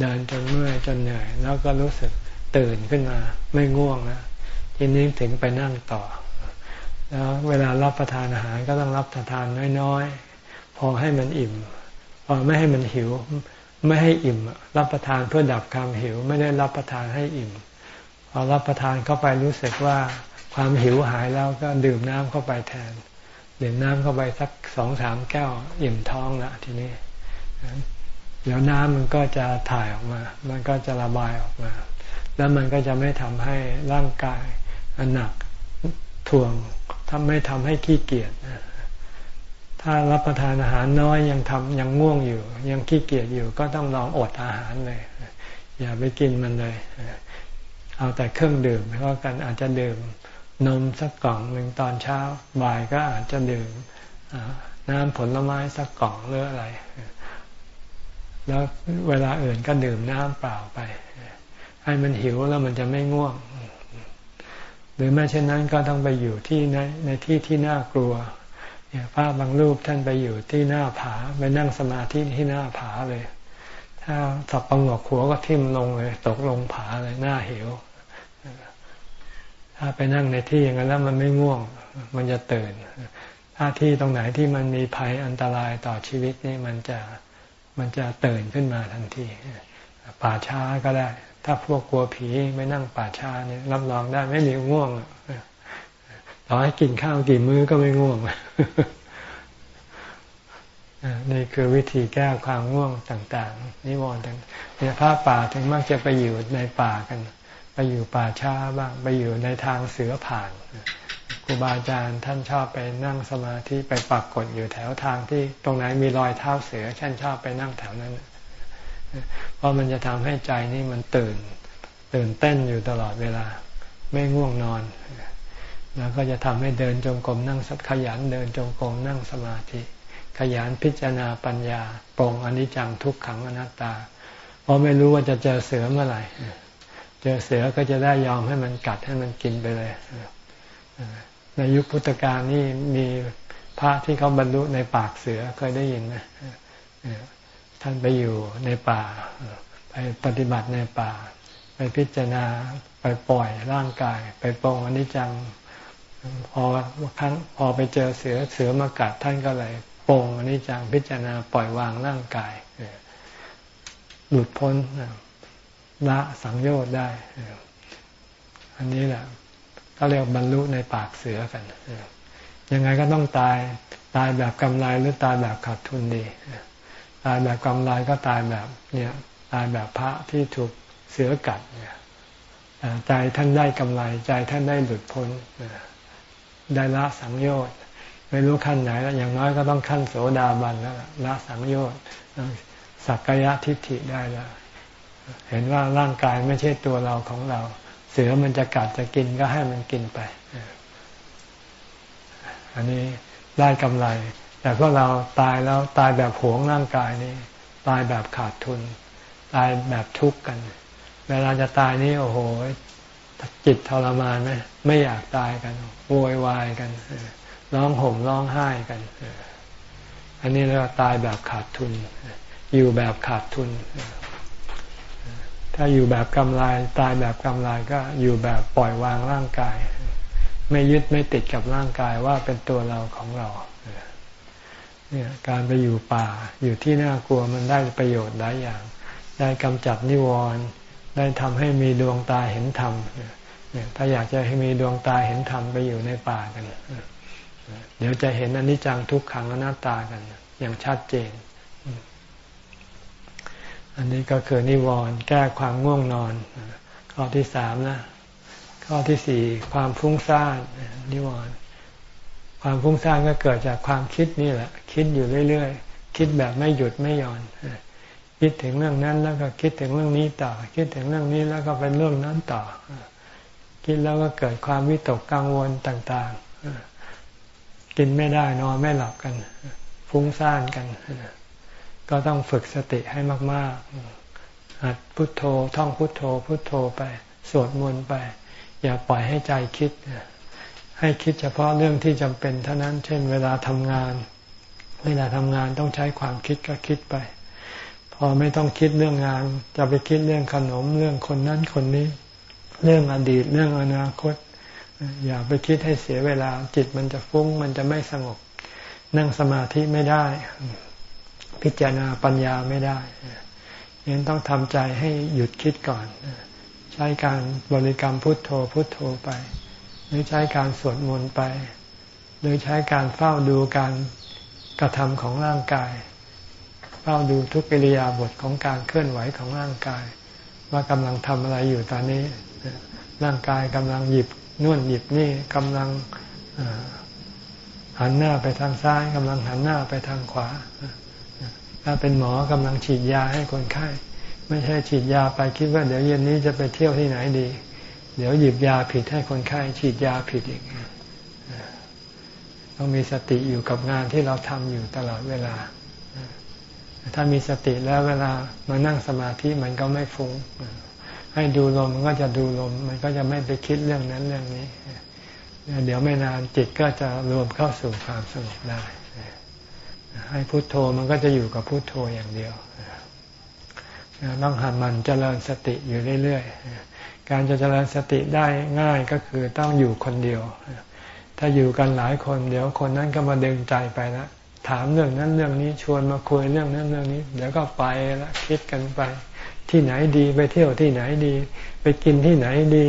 เดินจนเมื่อยจนเหนื่อย แล้วก็รู้สึกตื่นขึ้นมาไม่ง่วงแล้วทีนี้ถึงไปนั่งต่อ แล้วเวลารับประทานอาหารก็ต้องรับประทานน้อยๆ พอให้มันอิ่มพอไม่ให้มันหิว ไม่ให้อิ่ม รับประทานเพื่อดับความหิว ไม่ได้รับประทานให้อิ่มพอรับประทานเข้าไปรู้สึกว่า ความหิวหายแล้วก็ดื่มน้ำเข้าไปแทน ดื่มน้ำเข้าไปสักสองสามแก้วอิ่มท้องละทีนี้เดี๋ยวน้ำมันก็จะถ่ายออกมา มันก็จะระบายออกมา แล้วมันก็จะไม่ทำให้ร่างกายหนักถ่วงทำไม่ทำให้ขี้เกียจถ้ารับประทานอาหารน้อยยังทำยังง่วงอยู่ ยังขี้เกียจอยู่ก็ต้องลองอดอาหารเลย อย่าไปกินมันเลย เอาแต่เครื่องดื่มก็กันอาจจะดื่ม นมสักกล่องหนึ่งตอนเช้าบ่ายก็อาจจะดื่มน้ำผลไม้สักกล่องหรืออะไร แล้วเวลาอื่นก็ดื่มน้ำเปล่าไป ให้มันหิวแล้วมันจะไม่ง่วง หรือแม้เช่นนั้นก็ต้องไปอยู่ที่ในในที่ที่น่ากลัวเนี่ยพระบางรูปท่านไปอยู่ที่หน้าผาไปนั่งสมาธิที่หน้าผาเลย ถ้าสับประงกหัวก็ทิ่มลงเลย ตกลงผาเลยหน้าเหว ถ้าไปนั่งในที่อย่างนั้นแล้วมันไม่ง่วง มันจะตื่น ถ้าที่ตรงไหนที่มันมีภัยอันตรายต่อชีวิตนี่มันจะมันจะตื่นขึ้นมาทันที ป่าช้าก็ได้ ถ้าพวกกลัวผีไม่นั่งป่าช้าเนี่ยรับรองได้ไม่มีง่วงต่อให้กินข้าวกี่มื้อก็ไม่ง่วงนี่คือวิธีแก้ความง่วงต่าง ๆ นิวรณ์ต่างเนี่ยพระป่าถึงมักจะไปอยู่ในป่ากัน ไปอยู่ป่าช้าบ้างไปอยู่ในทางเสือผ่านครูบาอาจารย์ท่านชอบไปนั่งสมาธิไปปักกดอยู่แถวทางที่ตรงไหนมีรอยเท้าเสือท่านชอบไปนั่งแถวนั้น เพราะมันจะทำให้ใจนี่มันตื่น ตื่นเต้นอยู่ตลอดเวลา ไม่ง่วงนอน แล้วก็จะทำให้เดินจงกรมนั่งสัขยันเดินจงกรมนั่งสมาธิ ขยันพิจารณาปัญญาปรงอนิจจังทุกขังอนัตตา เพราะไม่รู้ว่าจะเจอเสือเมื่อไหร่ เจอเสือก็จะได้ยอมให้มันกัดให้มันกินไปเลยในยุคพุทธกาลนี่มีพระที่เขาบรรลุในปากเสือเคยได้ยินไหมท่านไปอยู่ในป่า ไปปฏิบัติในป่า ไปพิจารณาไปปล่อยร่างกาย ไปปรงอนิจจังพอครั้งพอไปเจอเสือเสือมากัดท่านก็เลยปรงอนิจจังพิจารณาปล่อยวางร่างกายหลุดพ้น ละสังโยชน์ได้ อันนี้แหละก็เรียกบรรลุในปากเสือกัน ยังไงก็ต้องตาย ตายแบบกำไรหรือตายแบบขาดทุนดี ตายแบบกำไรก็ตายแบบเนี่ยตายแบบพระที่ถูกเสือกัดเนี่ยใจท่านได้กำไร ใจท่านได้หลุดพ้นได้ละสังโยชน์ไม่รู้ขั้นไหนแล้วอย่างน้อยก็ต้องขั้นโสดาบันแล้วละสังโยชน์สักกายทิฏฐิได้แล้ว เห็นว่าร่างกายไม่ใช่ตัวเราของเรา เสือมันจะกัดจะกินก็ให้มันกินไป อันนี้ได้กำไร แต่พวกเราตายแล้วตายแบบหวงร่างกายนี่ตายแบบขาดทุน ตายแบบทุกข์กัน เวลาจะตายนี่โอ้โห จิตทรมานไหมไม่อยากตายกันโวยวายกันร้องห่มร้องไห้กัน อันนี้เรียกว่าตายแบบขาดทุน อยู่แบบขาดทุน ถ้าอยู่แบบกำไรตายแบบกำไรก็อยู่แบบปล่อยวางร่างกาย ไม่ยึดไม่ติดกับร่างกายว่าเป็นตัวเราของเราเนี่ยการไปอยู่ป่าอยู่ที่น่ากลัวมันได้ประโยชน์หลายอย่าง ได้กำจัดนิวรณ์ได้ทำให้มีดวงตาเห็นธรรมเนี่ยถ้าอยากจะให้มีดวงตาเห็นธรรมไปอยู่ในป่ากัน เดี๋ยวจะเห็นอนิจจังทุกขังอนัตตากัน อย่างชัดเจน อันนี้ก็คือนิวรณ์แก้ความง่วงนอน ข้อที่สามนะ ข้อที่สี่ความฟุ้งซ่านนิวรณ์ความฟุ้งซ่านก็เกิดจากความคิดนี่แหละ คิดอยู่เรื่อยๆ คิดแบบไม่หยุดไม่หย่อนคิดถึงเรื่องนั้นแล้วก็คิดถึงเรื่องนี้ต่อ คิดถึงเรื่องนี้แล้วก็เป็นเรื่องนั้นต่อ คิดแล้วก็เกิดความวิตกกังวลต่างๆกินไม่ได้นอนไม่หลับกัน ฟุ้งซ่านกัน ก็ต้องฝึกสติให้มาก ๆ หัดพุทโธท่องพุทโธ พุทโธไป สวดมนต์ไป อย่าปล่อยให้ใจคิด ให้คิดเฉพาะเรื่องที่จำเป็นเท่านั้น เช่น เวลาทำงาน เวลาทำงานต้องใช้ความคิดก็คิดไป พอไม่ต้องคิดเรื่องงาน จะไปคิดเรื่องขนมเรื่องคนนั้นคนนี้ เรื่องอดีตเรื่องอนาคต อย่าไปคิดให้เสียเวลา จิตมันจะฟุ้งมันจะไม่สงบ นั่งสมาธิไม่ได้ พิจารณาปัญญาไม่ได้ยังต้องทำใจให้หยุดคิดก่อน ใช้การบริกรรมพุทโธพุทโธไป หรือใช้การสวดมนต์ไป หรือใช้การเฝ้าดูการกระทำของร่างกาย เฝ้าดูทุกกิริยาบทของการเคลื่อนไหวของร่างกาย ว่ากำลังทำอะไรอยู่ตอนนี้ ร่างกายกำลังหยิบนู่นหยิบนี่กำลังหันหน้าไปทางซ้ายกำลังหันหน้าไปทางขวา ถ้าเป็นหมอกำลังฉีดยาให้คนไข้ ไม่ใช่ฉีดยาไปคิดว่าเดี๋ยวเย็นนี้จะไปเที่ยวที่ไหนดี เดี๋ยวหยิบยาผิดให้คนไข้ ฉีดยาผิดอีกต้องมีสติอยู่กับงานที่เราทำอยู่ตลอดเวลา ถ้ามีสติแล้วเวลามานั่งสมาธิมันก็ไม่ฟุง้งให้ดูลมมันก็จะดูลม มันก็จะไม่ไปคิดเรื่องนั้นเรื่องนี้ เดี๋ยวไม่นานจิตก็จะรวมเข้าสู่ความสงบได้ ให้พุโทโธมันก็จะอยู่กับพุโทโธอย่างเดียวต้องหันมันเจริญสติอยู่เรื่อยๆ การจะเจริญสติได้ง่ายก็คือต้องอยู่คนเดียว ถ้าอยู่กันหลายคนเดี๋ยวคนนั้นก็มาดึงใจไปละถามเรื่องนั้นเรื่องนี้ชวนมาคุยเรื่องนั้นเรื่องนี้ เดี๋ยวก็ไปละคิดกันไป ที่ไหนดีไปเที่ยวที่ไหนดี ไปกินที่ไหนดี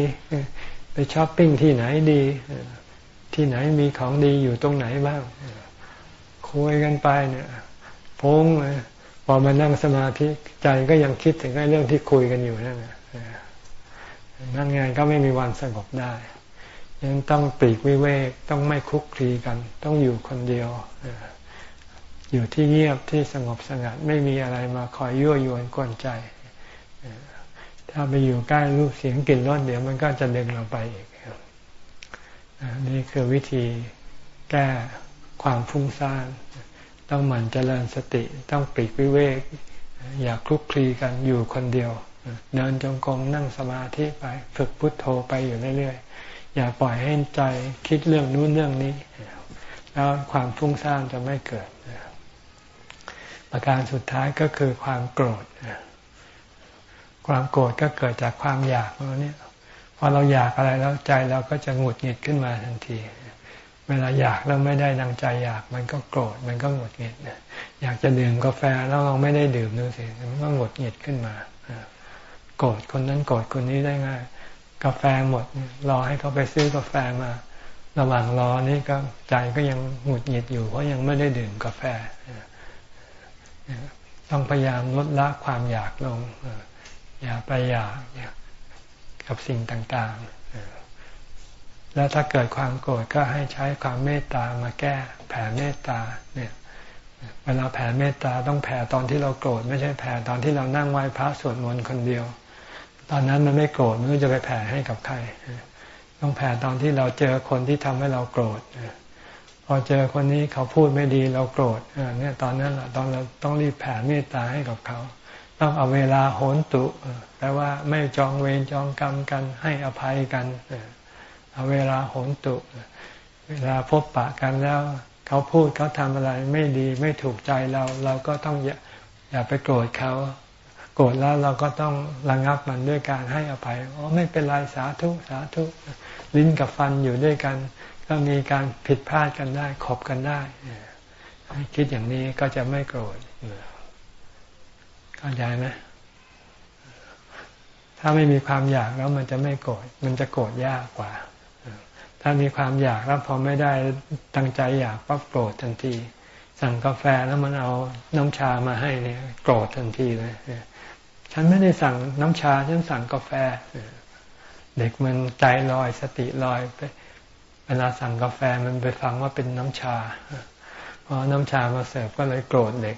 ไปช้อปปิ้งที่ไหนดี ที่ไหนมีของดีอยู่ตรงไหนบ้าง คุยกันไปเนี่ยพงพอมานั่งสมาธิใจก็ยังคิดถึงเรื่องที่คุยกันอยู่นั่นนั่นไงก็ไม่มีวันสงบได้ยังต้องปีกวิเวกต้องไม่คุกคีกัน ต้องอยู่คนเดียวอยู่ที่เงียบที่สงบสงัดไม่มีอะไรมาคอยยั่วยวนกวนใจ ถ้าไปอยู่ใกล้รูปเสียงกลิ่นรสเดี๋ยวมันก็จะดึงเราไปอีกนี่คือวิธีแก้ ความฟุ้งซ่าน ต้องหมั่นเจริญสติ ต้องปลีกวิเวก อย่าคลุกคลีกันอยู่คนเดียว เดินจงกรมนั่งสมาธิไป ฝึกพุทโธไปอยู่เรื่อยๆ อย่าปล่อยให้ใจคิดเรื่องนู้นเรื่องนี้ แล้วความฟุ้งซ่านจะไม่เกิด ประการสุดท้ายก็คือความโกรธ ความโกรธก็เกิดจากความอยากเราเนี่ยพอเราอยากอะไรแล้วใจเราก็จะหงุดหงิดขึ้นมาทันที เวลาอยากแล้วไม่ได้ดังใจอยากมันก็โกรธมันก็หงุดหงิดอยากจะดื่มกาแฟแล้วเราไม่ได้ดื่มดูสิมันก็หงุดหงิดขึ้นมาโกรธคนนั้นโกรธคนนี้ได้ง่ายกาแฟหมดรอให้เขาไปซื้อกาแฟมา ระหว่างรอนี่ก็ใจก็ยังหงุดหงิดอยู่เพราะยังไม่ได้ดื่มกาแฟต้องพยายามลดละความอยากลงอย่าไปอยากกับสิ่งต่างๆ แล้วถ้าเกิดความโกรธก็ให้ใช้ความเมตตามาแก้แผ่เมตตาเนี่ยเวลาแผ่เมตตาต้องแผ่ตอนที่เราโกรธไม่ใช่แผ่ตอนที่เรานั่งไหว้พระสวดมนต์คนเดียว ตอนนั้นมันไม่โกรธม่รู้จะไปแผ่ให้กับใคร ต้องแผ่ตอนที่เราเจอคนที่ทำให้เราโกรธพอเจอคนนี้เขาพูดไม่ดีเราโกรธเนี่ยตอนนั้นตอนเราต้องรีบแผ่เมตตาให้กับเขา ต้องเอาเวลาโหนตุแปลว่าไม่จองเวรจองกรรมกันให้อภัยกันเอ เวลาโหนตุ เวลาพบปะกันแล้วเขาพูดเขาทำอะไรไม่ดีไม่ถูกใจเรา เราก็ต้องอย่าอย่าไปโกรธเขาโกรธแล้วเราก็ต้องระงับมันด้วยการให้อภัยอ๋อไม่เป็นไรสาธุสาธุลิ้นกับฟันอยู่ด้วยกัน ก็มีการผิดพลาดกันได้ขบกันได้คิดอย่างนี้ก็จะไม่โกรธเข้าใจไหมถ้าไม่มีความอยากแล้วมันจะไม่โกรธมันจะโกรธยากกว่า ถ้ามีความอยากแล้วพอไม่ได้ตั้งใจอยากปั๊บโกรธทันที สั่งกาแฟแล้วมันเอาน้ำชามาให้เนี่ยโกรธทันทีเลยฉันไม่ได้สั่งน้ำชาฉันสั่งกาแฟ เด็กมันใจลอยสติลอยไปเวลาสั่งกาแฟมันไปฟังว่าเป็นน้ำชาพอน้ำชามาเสิร์ฟก็เลยโกรธเด็ก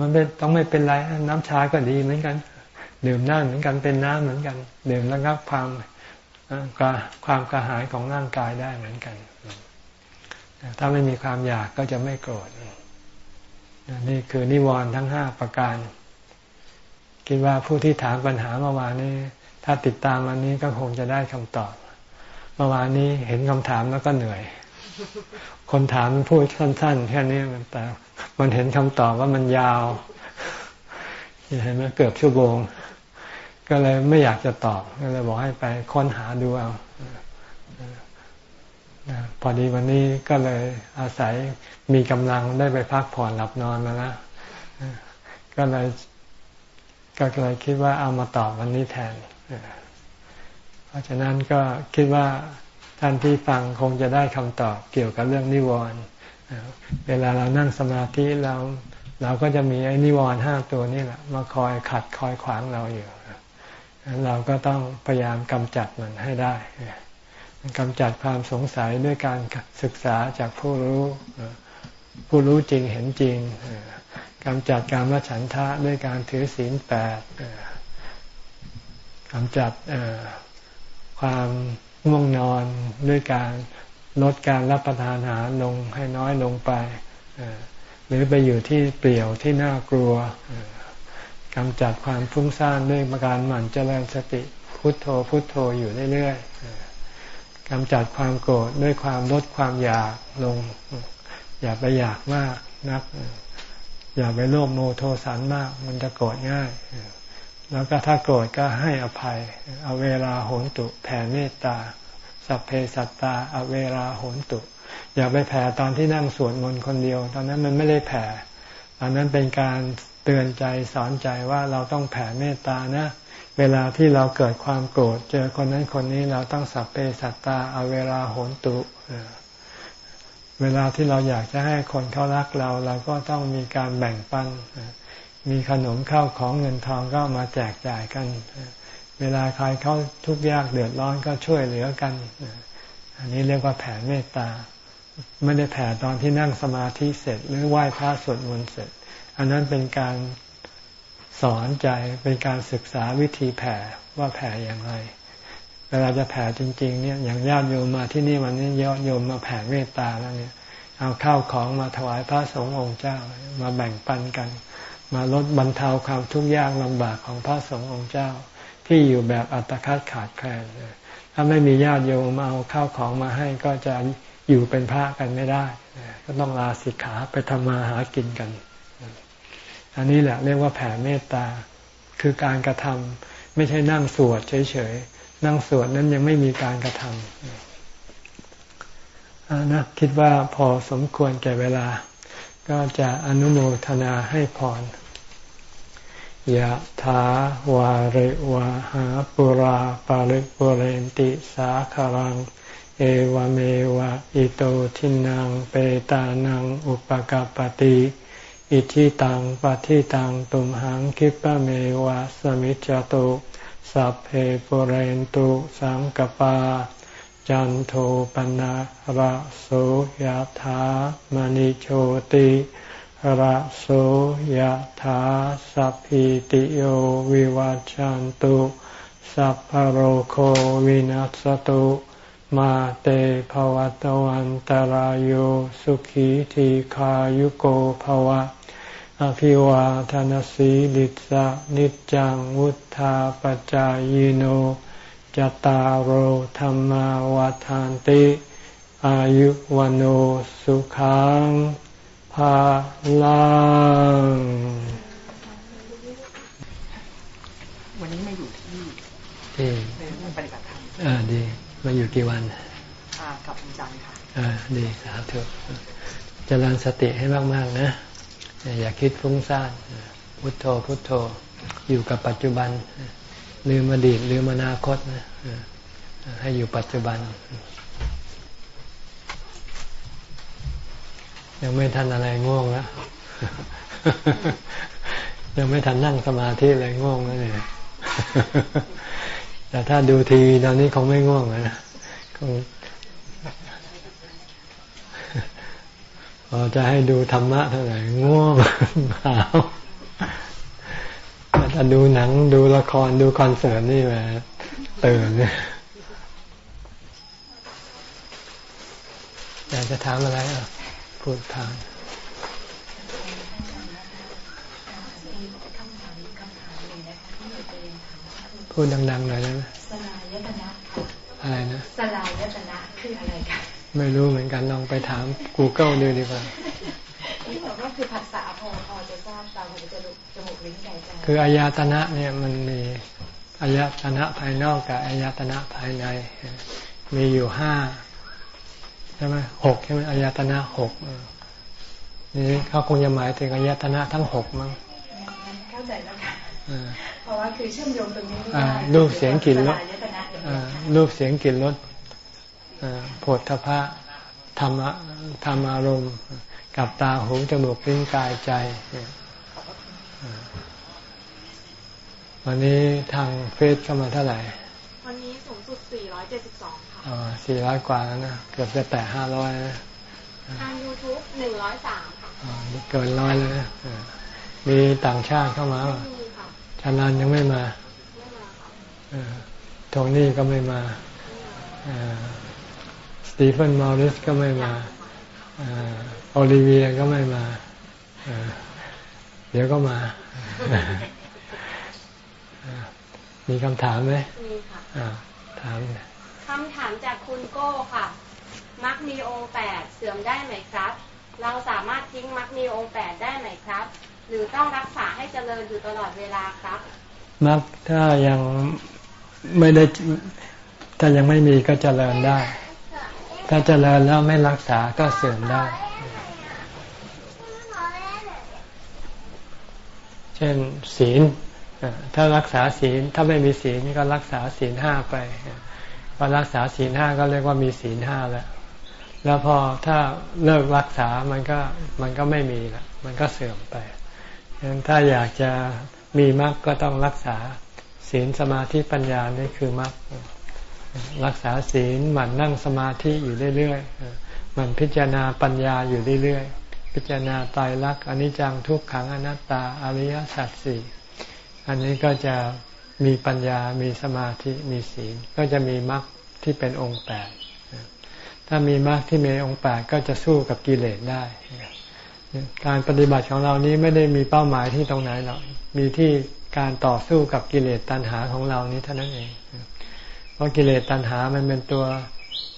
มันเป็นต้องไม่เป็นไรน้ำชาก็ดีเหมือนกัน ดื่มน้ำเหมือนกันเป็นน้ำเหมือนกัน ดื่มระงับความ ความกระหายของร่างกายได้เหมือนกัน ถ้าไม่มีความอยากก็จะไม่โกรธนี่คือนิวรณ์ทั้งห้าประการ คิดว่าผู้ที่ถามปัญหาเมื่อวานนี้ ถ้าติดตามวันนี้ก็คงจะได้คำตอบ เมื่อวานนี้เห็นคำถามแล้วก็เหนื่อย คนถามพูดสั้น ๆ แค่นี้แต่มันเห็นคำตอบว่ามันยาวเห็นไหมเกือบชั่วโมง ก็เลยไม่อยากจะตอบก็เลยบอกให้ไปค้นหาดูเอาพอดีวันนี้ก็เลยอาศัยมีกำลังได้ไปพักผ่อนหลับนอนมาแล้วก็เลยก็เลยคิดว่าเอามาตอบวันนี้แทน เพราะฉะนั้นก็คิดว่าท่านที่ฟังคงจะได้คำตอบเกี่ยวกับเรื่องนิวรณ์เวลาเรานั่งสมาธิเรา เราก็จะมีไอ้นิวรณ์ห้าตัวนี่แหละมาคอยขัดคอยขวางเราอยู่ เราก็ต้องพยายามกำจัดมันให้ได้กำจัดความสงสัยด้วยการศึกษาจากผู้รู้ผู้รู้จริงเห็นจริงกำจัดการมฉันทะด้วยการถือศีลแปดกำจัดความง่วงนอนด้วยการลดการรับประทานอาหารลงให้น้อยลงไป หรือไปอยู่ที่เปลี่ยวที่น่ากลัว กำจัดความฟุ้งซ่านด้วยการหมั่นเจริญสติพุทโธพุทโธอยู่เรื่อยๆกำจัดความโกรธด้วยความลดความอยากลง อย่าไปอยากมากนัก อย่าไปโลภโมโทสันมาก มันจะโกรธง่าย แล้วก็ถ้าโกรธก็ให้อภัย เอาเวลาโหนตุแผ่เมตตา สัพเพสัตตาเอาเวราโหนตุ อย่าไปแผ่ตอนที่นั่งสวดมนต์คนเดียว ตอนนั้นมันไม่ได้แผ่ตอนนั้นเป็นการ เตือนใจสอนใจว่าเราต้องแผ่เมตตานะ เวลาที่เราเกิดความโกรธเจอคนนั้นคนนี้เราต้องสัพเพสัตตาเอาเวราโหนตุเวลาที่เราอยากจะให้คนเขารักเรา เราก็ต้องมีการแบ่งปัน มีขนมข้าวของเงินทองก็มาแจกจ่ายกัน เวลาใครเขาทุกข์ยากเดือดร้อนก็ช่วยเหลือกัน อันนี้เรียกว่าแผ่เมตตา ไม่ได้แผ่ตอนที่นั่งสมาธิเสร็จ หรือไหว้พระสวดมนต์เสร็จ อันนั้นเป็นการสอนใจเป็นการศึกษาวิธีแผ่ว่าแผ่อย่างไร เวลาจะแผ่จริง ๆ เนี่ยอย่างญาติโยมมาที่นี่วันนี้ญาติโยมมาแผ่เมตตาแล้วเนี่ย เอาข้าวของมาถวายพระสงฆ์องค์เจ้ามาแบ่งปันกัน มาลดบรรเทาความทุกข์ยากลำบากของพระสงฆ์องค์เจ้า ที่อยู่แบบอัตคัดขาดแคลนถ้าไม่มีญาติโยมมาเอาข้าวของมาให้ก็จะอยู่เป็นพระกันไม่ได้ ก็ต้องลาสิกขาไปทำมาหากินกัน อันนี้แหละเรียกว่าแผ่เมตตา คือการกระทำไม่ใช่นั่งสวดเฉยๆ นั่งสวดนั้นยังไม่มีการกระทำนะคิดว่าพอสมควรแก่เวลา ก็จะอนุโมทนาให้พรยะถาวาริวะหาปุราปาริปุเรนติสาคารัง เอวเมวะอิโตทินังเปตานังอุปกาปติ อิทิตังปฏิตังตุมหังคิปะเมวะสมิจจตุสัพเพปุเรนตุสังกปา จันโทปนะระโสยถามณิโชติระโสยถาสัพพิติโยวิวัจจันตุสัพพโรโควินัสตุมาเตภวัตวันตารโยสุขีทีขายุโกภวะ อภิวาทานสีลิสะนิจังวุธาปจายโนจตารโหธรรมวาทานติ อายุวันโอสุขังภาลังวันนี้มาอยู่ที่ที่ปฏิบัติธรรมอ่าดี มาอยู่กี่วันอ่ากับวันจันทร์ค่ะอ่าดีสาธุเจริญสติให้มากๆนะ อย่าคิดฟุ้งซ่านพุทโธพุทโธ อยู่กับปัจจุบัน ลืมอดีตลืมอนาคตนะให้อยู่ปัจจุบัน ยังไม่ทันอะไรง่วงแล้วยังไม่ทันนั่งสมาธิอะไรง่วงแล้วเนี่ยแต่ถ้าดูทีวีตอนนี้คงไม่ง่วงนะคง พอจะให้ดูธรรมะเท่าไหร่ง่วงหาวถ้าดูหนังดูละครดูคอนเสิร์ตนี่แบบตื่นเนี่ยอยากจะถามอะไรอะพูดถามพูดดังๆหน่อยได้ไหมสลายตนะอะไรนะสลายตนะคืออะไรคะ ไม่รู้เหมือนกันลองไปถาม Google ดูดีกว่าที่บอกว่าคือภาษาพอพอจะทราบตามหูจมูกจมูกลิ้นใจใจคืออายตนะเนี่ยมันมีอายตนะภายนอกกับอายตนะภายใน มีอยู่ห้าใช่ไหมหกใช่ไหมอายตนะหกนี่เขาคงจะหมายถึงอายตนะทั้งหกมั้งเข้าใจแล้วค่ะเพราะว่าคือเชื่อมโยงตรงนี้รูปเสียงกลิ่นรสรูปเสียงกลิ่นรส โผฏฐพะธรรมธรรมอารมณ์กับตาหูจมูกลิ้นกายใจ วันนี้ทางเฟซเข้ามาเท่าไหร่ วันนี้สูงสุด 472 ค่ะอ๋อ400 กว่าแล้วนะ เกือบจะแตะ500นะทาง YouTube 103 ค่ะอ๋อเกินร้อยแล้วนะมีต่างชาติเข้ามาป่ะชานันยังไม่มา ไม่มาค่ะโทนี่ก็ไม่มาอ่าส ตีเฟนมอริสก็ไม่มาโอลิเวียก็ไม่มาเดี๋ยวก็มา มีคำถามไหมมีค่ะถามคำถามจากคุณโก้ค่ะมักมีองค์แปดเสื่อมได้ไหมครับ เราสามารถทิ้งมักมีองค์แปดได้ไหมครับ หรือต้องรักษาให้เจริญอยู่ตลอดเวลาครับมักถ้ายังไม่ได้ถ้ายังไม่มีก็เจริญได้ ถ้าเจริญแล้วไม่รักษาก็เสื่อมได้ เช่นศีลถ้ารักษาศีลถ้าไม่มีศีลก็รักษาศีลห้าไปพอรักษาศีลห้าก็เรียกว่ามีศีลห้าแล้ว แล้วพอถ้าเลิกรักษา มันก็มันก็ไม่มีละมันก็เสื่อมไปฉะนั้นถ้าอยากจะมีมรรคก็ต้องรักษาศีลสมาธิปัญญานี่คือมรรค รักษาศีลหมั่นนั่งสมาธิอยู่เรื่อยๆหมันพิจารณาปัญญาอยู่เรื่อยๆ พิจารณาตายรักอนิจจังทุกขังอนัตตาอริยสัจสี่อันนี้ก็จะมีปัญญา มีสมาธิ มีศีล ก็จะมีมรรคที่เป็นองค์แปด ถ้ามีมรรคที่มีองค์แปดก็จะสู้กับกิเลสได้ การปฏิบัติของเรานี้ไม่ได้มีเป้าหมายที่ตรงไหนหรอก มีที่การต่อสู้กับกิเลสตัณหาของเรานี้เท่านั้นเอง ราะกิเลสตัณหามันเป็นตัว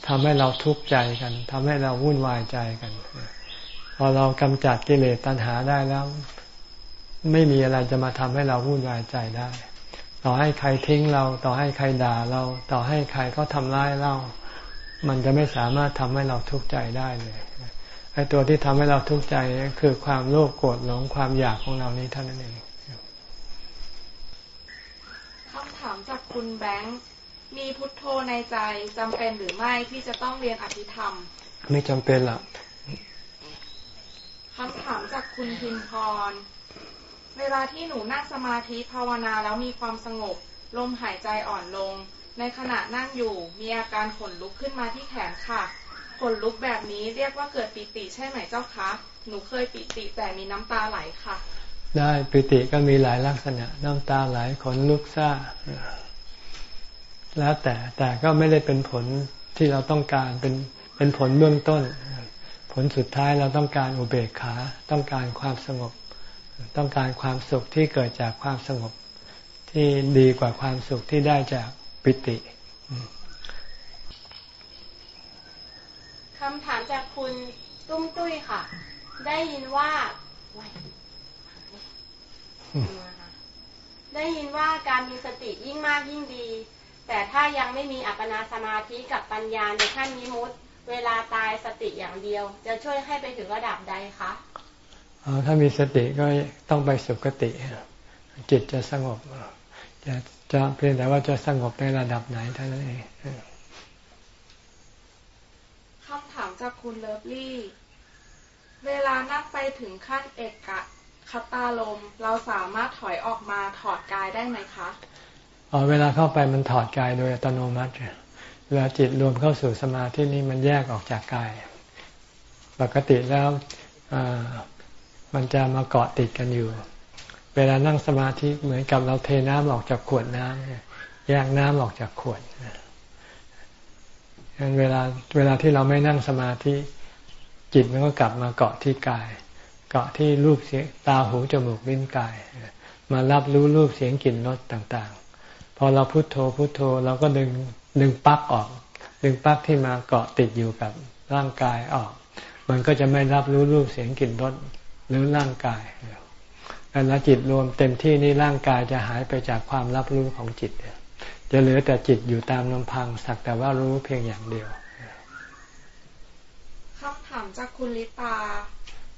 ทำให้เราทุกข์ใจกันทำให้เราวุ่นวายใจกัน พอเรากำจัดกิเลสตัณหาได้แล้ว ไม่มีอะไรจะมาทำให้เราวุ่นวายใจได้ ต่อให้ใครทิ้งเรา ต่อให้ใครด่าเรา ต่อให้ใครเขาทำร้ายเรา มันจะไม่สามารถทำให้เราทุกข์ใจได้เลยไอ้ตัวที่ทำให้เราทุกข์ใจคือความโลภโกรธหลงความอยากของเรานี้เท่านั้นเองคำถามจากคุณแบงค์ มีพุทโธในใจจำเป็นหรือไม่ที่จะต้องเรียนอภิธรรม ไม่จำเป็นหรอกคำถามจากคุณพิมพร เวลาที่หนูนั่งสมาธิภาวนาแล้วมีความสงบ ลมหายใจอ่อนลง ในขณะนั่งอยู่มีอาการขนลุกขึ้นมาที่แขนค่ะ ขนลุกแบบนี้เรียกว่าเกิดปิติใช่ไหมเจ้าคะ หนูเคยปิติแต่มีน้ำตาไหลค่ะ ได้ปิติก็มีหลายลักษณะ น้ำตาไหลขนลุกซ่า แล้วแต่แต่ก็ไม่ได้เป็นผลที่เราต้องการเป็นเป็นผลเบื้องต้น ผลสุดท้ายเราต้องการอุเบกขา ต้องการความสงบ ต้องการความสุขที่เกิดจากความสงบ ที่ดีกว่าความสุขที่ได้จากปิติคำถามจากคุณตุ้มตุ้ยค่ะ ได้ยินว่าได้ยินว่าการมีสติยิ่งมากยิ่งดี แต่ถ้ายังไม่มีอัปปนาสมาธิกับปัญญาในขั้นนิมุตเวลาตายสติอย่างเดียว จะช่วยให้ไปถึงระดับใดคะอ๋อถ้ามีสติก็ต้องไปสุคติ จิตจะสงบจะจะเพียงแต่ว่าจะสงบในระดับไหนเท่านั้นเองคำถามจากคุณเลิฟลี่ เวลานั่งไปถึงขั้นเอกกะคตาลม เราสามารถถอยออกมาถอดกายได้ไหมคะ อเวลาเข้าไปมันถอดกายโดยอัตโนมัติเวลาจิตรวมเข้าสู่สมาธินี้มันแยกออกจากกาย ปกติแล้วมันจะมาเกาะติดกันอยู่ เวลานั่งสมาธิเหมือนกับเราเทน้ำออกจากขวดน้ำแยกน้ำออกจากขวดงั้นเวลาเวลาที่เราไม่นั่งสมาธิจิตมันก็กลับมาเกาะที่กาย เกาะที่รูปเสียงตาหูจมูกลิ้นกาย มารับรู้รูปเสียงกลิ่นรสต่าง พอเราพุโทโธพุโทโธเราก็ดึงดึงปลั๊กออก ดึงปลั๊กที่มาเกาะติดอยู่กับร่างกายออก มันก็จะไม่รับรู้รูปเสียงกลิ่นรสหรือร่างกายแล้วจิตรวมเต็มที่นี่ร่างกายจะหายไปจากความรับรู้ของจิตจะเหลือแต่จิตอยู่ตามลำพังสักแต่ว่ารู้เพียงอย่างเดียวคำถามจากคุณลิตา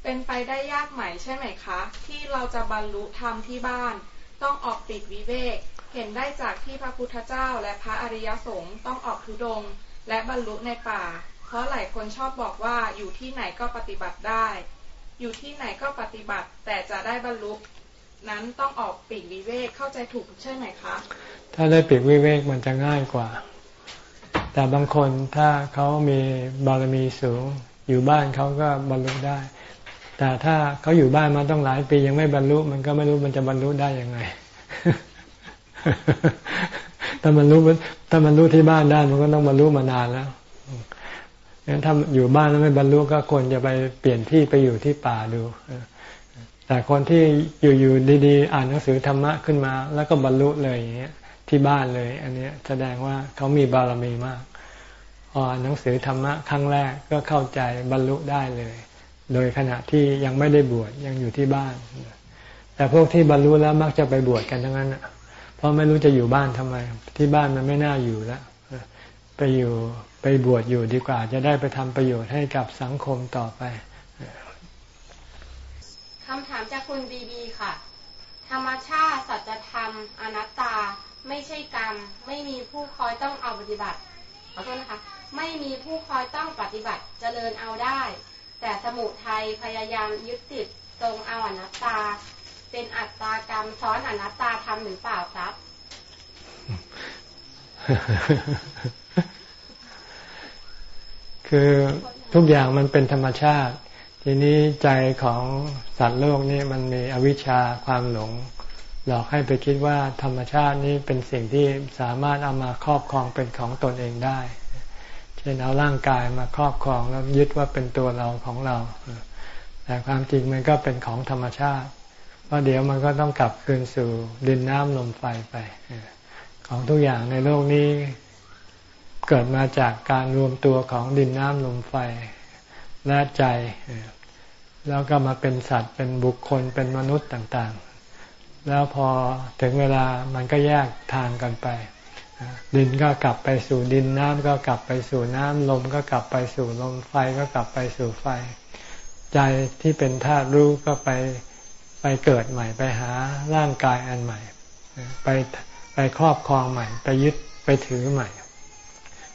เป็นไปได้ยากไหมใช่ไหมคะ ที่เราจะบรรลุธรรมที่บ้าน ต้องออกปิดวิเวก เห็นได้จากที่พระพุทธเจ้าและพระอริยสงฆ์ต้องออกทุดงและบรรลุในป่า เพราะหลายคนชอบบอกว่าอยู่ที่ไหนก็ปฏิบัติได้ อยู่ที่ไหนก็ปฏิบัติ แต่จะได้บรรลุนั้นต้องออกปีกวิเวกเข้าใจถูกใช่ไหมคะ ถ้าได้ปีกวิเวกมันจะง่ายกว่า แต่บางคนถ้าเขามีบารมีสูง อยู่บ้านเขาก็บรรลุได้ แต่ถ้าเขาอยู่บ้านมาต้องหลายปียังไม่บรรลุ มันก็ไม่รู้มันจะบรรลุได้ยังไง ถ้ามันรู้ถ้ามันรู้ที่บ้านได้มันก็ต้องบรรลุมานานแล้วงั้นถ้าอยู่บ้านแล้วไม่บรรลุก็ควรจะไปเปลี่ยนที่ไปอยู่ที่ป่าดูแต่คนที่อยู่ๆดีๆ อ่านหนังสือธรรมะขึ้นมา แล้วก็บรรลุเลยอย่างเงี้ย ที่บ้านเลย อันนี้แสดงว่าเขามีบารมีมากอ่านหนังสือธรรมะครั้งแรกก็เข้าใจบรรลุได้เลย โดยขณะที่ยังไม่ได้บวชยังอยู่ที่บ้าน แต่พวกที่บรรลุแล้วมักจะไปบวชกันทั้งนั้นอะ เพราะไม่รู้จะอยู่บ้านทำไม ที่บ้านมันไม่น่าอยู่แล้วไปอยู่ไปบวชอยู่ดีกว่า จะได้ไปทำประโยชน์ให้กับสังคมต่อไปคำถามจากคุณบีบีค่ะ ธรรมชาติสัจธรรม อนัตตา ไม่ใช่กรรม ไม่มีผู้คอยต้องเอาปฏิบัติขอโทษนะคะ ไม่มีผู้คอยต้องปฏิบัติจเจริญเอาได้ แต่สมุทัยพยายามยึดติดตรงเอาอนัตตา เป็นอัตตากรรมซ้อนอนัตตาทำหรือเปล่าครับ คือทุกอย่างมันเป็นธรรมชาติ ทีนี้ใจของสัตว์โลกนี่มันมีอวิชชาความหลง หลอกให้ไปคิดว่าธรรมชาตินี้เป็นสิ่งที่สามารถเอามาครอบครองเป็นของตนเองได้ เช่นเอาร่างกายมาครอบครองแล้วยึดว่าเป็นตัวเราของเราแต่ความจริงมันก็เป็นของธรรมชาติ เพราะเดี๋ยวมันก็ต้องกลับคืนสู่ดินน้ำลมไฟไป ของทุกอย่างในโลกนี้เกิดมาจากการรวมตัวของดินน้ำลมไฟและใจ แล้วก็มาเป็นสัตว์เป็นบุคคลเป็นมนุษย์ต่างๆ แล้วพอถึงเวลามันก็แยกทางกันไป ดินก็กลับไปสู่ดินน้ำก็กลับไปสู่น้ำลมก็กลับไปสู่ลมไฟก็กลับไปสู่ไฟ ใจที่เป็นธาตุรู้ก็ไป ไปเกิดใหม่ไปหาร่างกายอันใหม่ ไปไปครอบครองใหม่ ไปยึดไปถือใหม่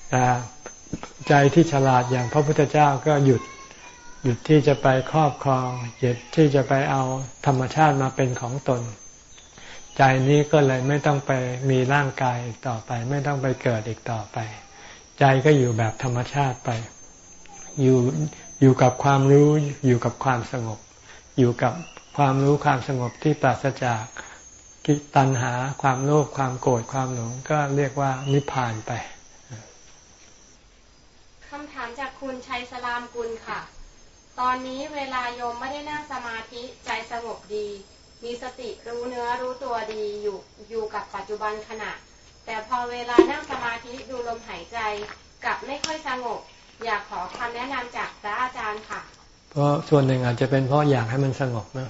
แต่ใจที่ฉลาดอย่างพระพุทธเจ้าก็หยุดหยุดที่จะไปครอบครองหยุดที่จะไปเอาธรรมชาติมาเป็นของตน ใจนี้ก็เลยไม่ต้องไปมีร่างกายอีกต่อไป ไม่ต้องไปเกิดอีกต่อไป ใจก็อยู่แบบธรรมชาติไป อยู่อยู่กับความรู้อยู่กับความสงบ อยู่กับ ความรู้ความสงบที่ปราศจากกิตัณหาความโลภความโกรธความหลงก็เรียกว่านิพพานไปคำถามจากคุณชัยสลามกุลค่ะ ตอนนี้เวลาโยมไม่ได้นั่งสมาธิใจสงบดี มีสติรู้เนื้อรู้ตัวดีอยู่อยู่กับปัจจุบันขณะ แต่พอเวลานั่งสมาธิดูลมหายใจกลับไม่ค่อยสงบ อยากขอคำแนะนำจากพระอาจารย์ค่ะ เพราะส่วนหนึ่งอาจจะเป็นเพราะอยากให้มันสงบนะ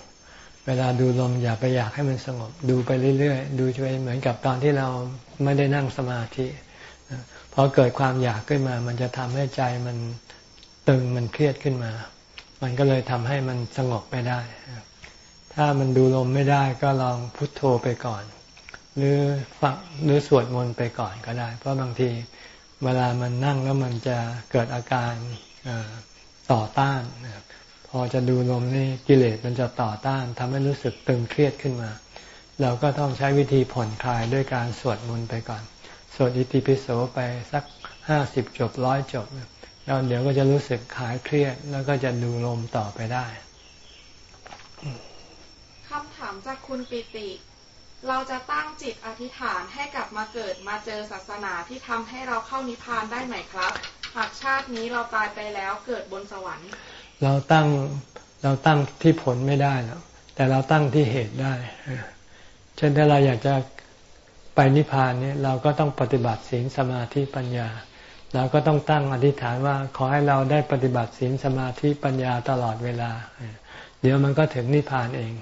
เวลาดูลมอย่าไปอยากให้มันสงบ ดูไปเรื่อยๆ ดูช่วยเหมือนกับตอนที่เราไม่ได้นั่งสมาธิพอเกิดความอยากขึ้นมา มันจะทำให้ใจมันตึงมันเครียดขึ้นมา มันก็เลยทำให้มันสงบไม่ได้ ถ้ามันดูลมไม่ได้ก็ลองพุทโธไปก่อน หรือฟังหรือสวดมนต์ไปก่อนก็ได้ เพราะบางทีเวลามันนั่งแล้วมันจะเกิดอาการต่อต้าน พอจะดูลมนี่กิเลสมันจะต่อต้านทำให้รู้สึกตึงเครียดขึ้นมา เราก็ต้องใช้วิธีผ่อนคลายด้วยการสวดมนต์ไปก่อน สวดอิติปิโสไปสักห้าสิบจบร้อยจบแล้วเดี๋ยวก็จะรู้สึกหายเครียด แล้วก็จะดูลมต่อไปได้คำถามจากคุณปิติ เราจะตั้งจิตอธิษฐานให้กลับมาเกิดมาเจอศาสนาที่ทำให้เราเข้านิพพานได้ไหมครับ หากชาตินี้เราตายไปแล้วเกิดบนสวรรค์ เราตั้งเราตั้งที่ผลไม่ได้แล้วแต่เราตั้งที่เหตุได้เช่นถ้าเราอยากจะไปนิพพานเนี่ยเราก็ต้องปฏิบัติศีลสมาธิปัญญา เราก็ต้องตั้งอธิษฐานว่าขอให้เราได้ปฏิบัติศีลสมาธิปัญญาตลอดเวลา เดี๋ยวมันก็ถึงนิพพานเอง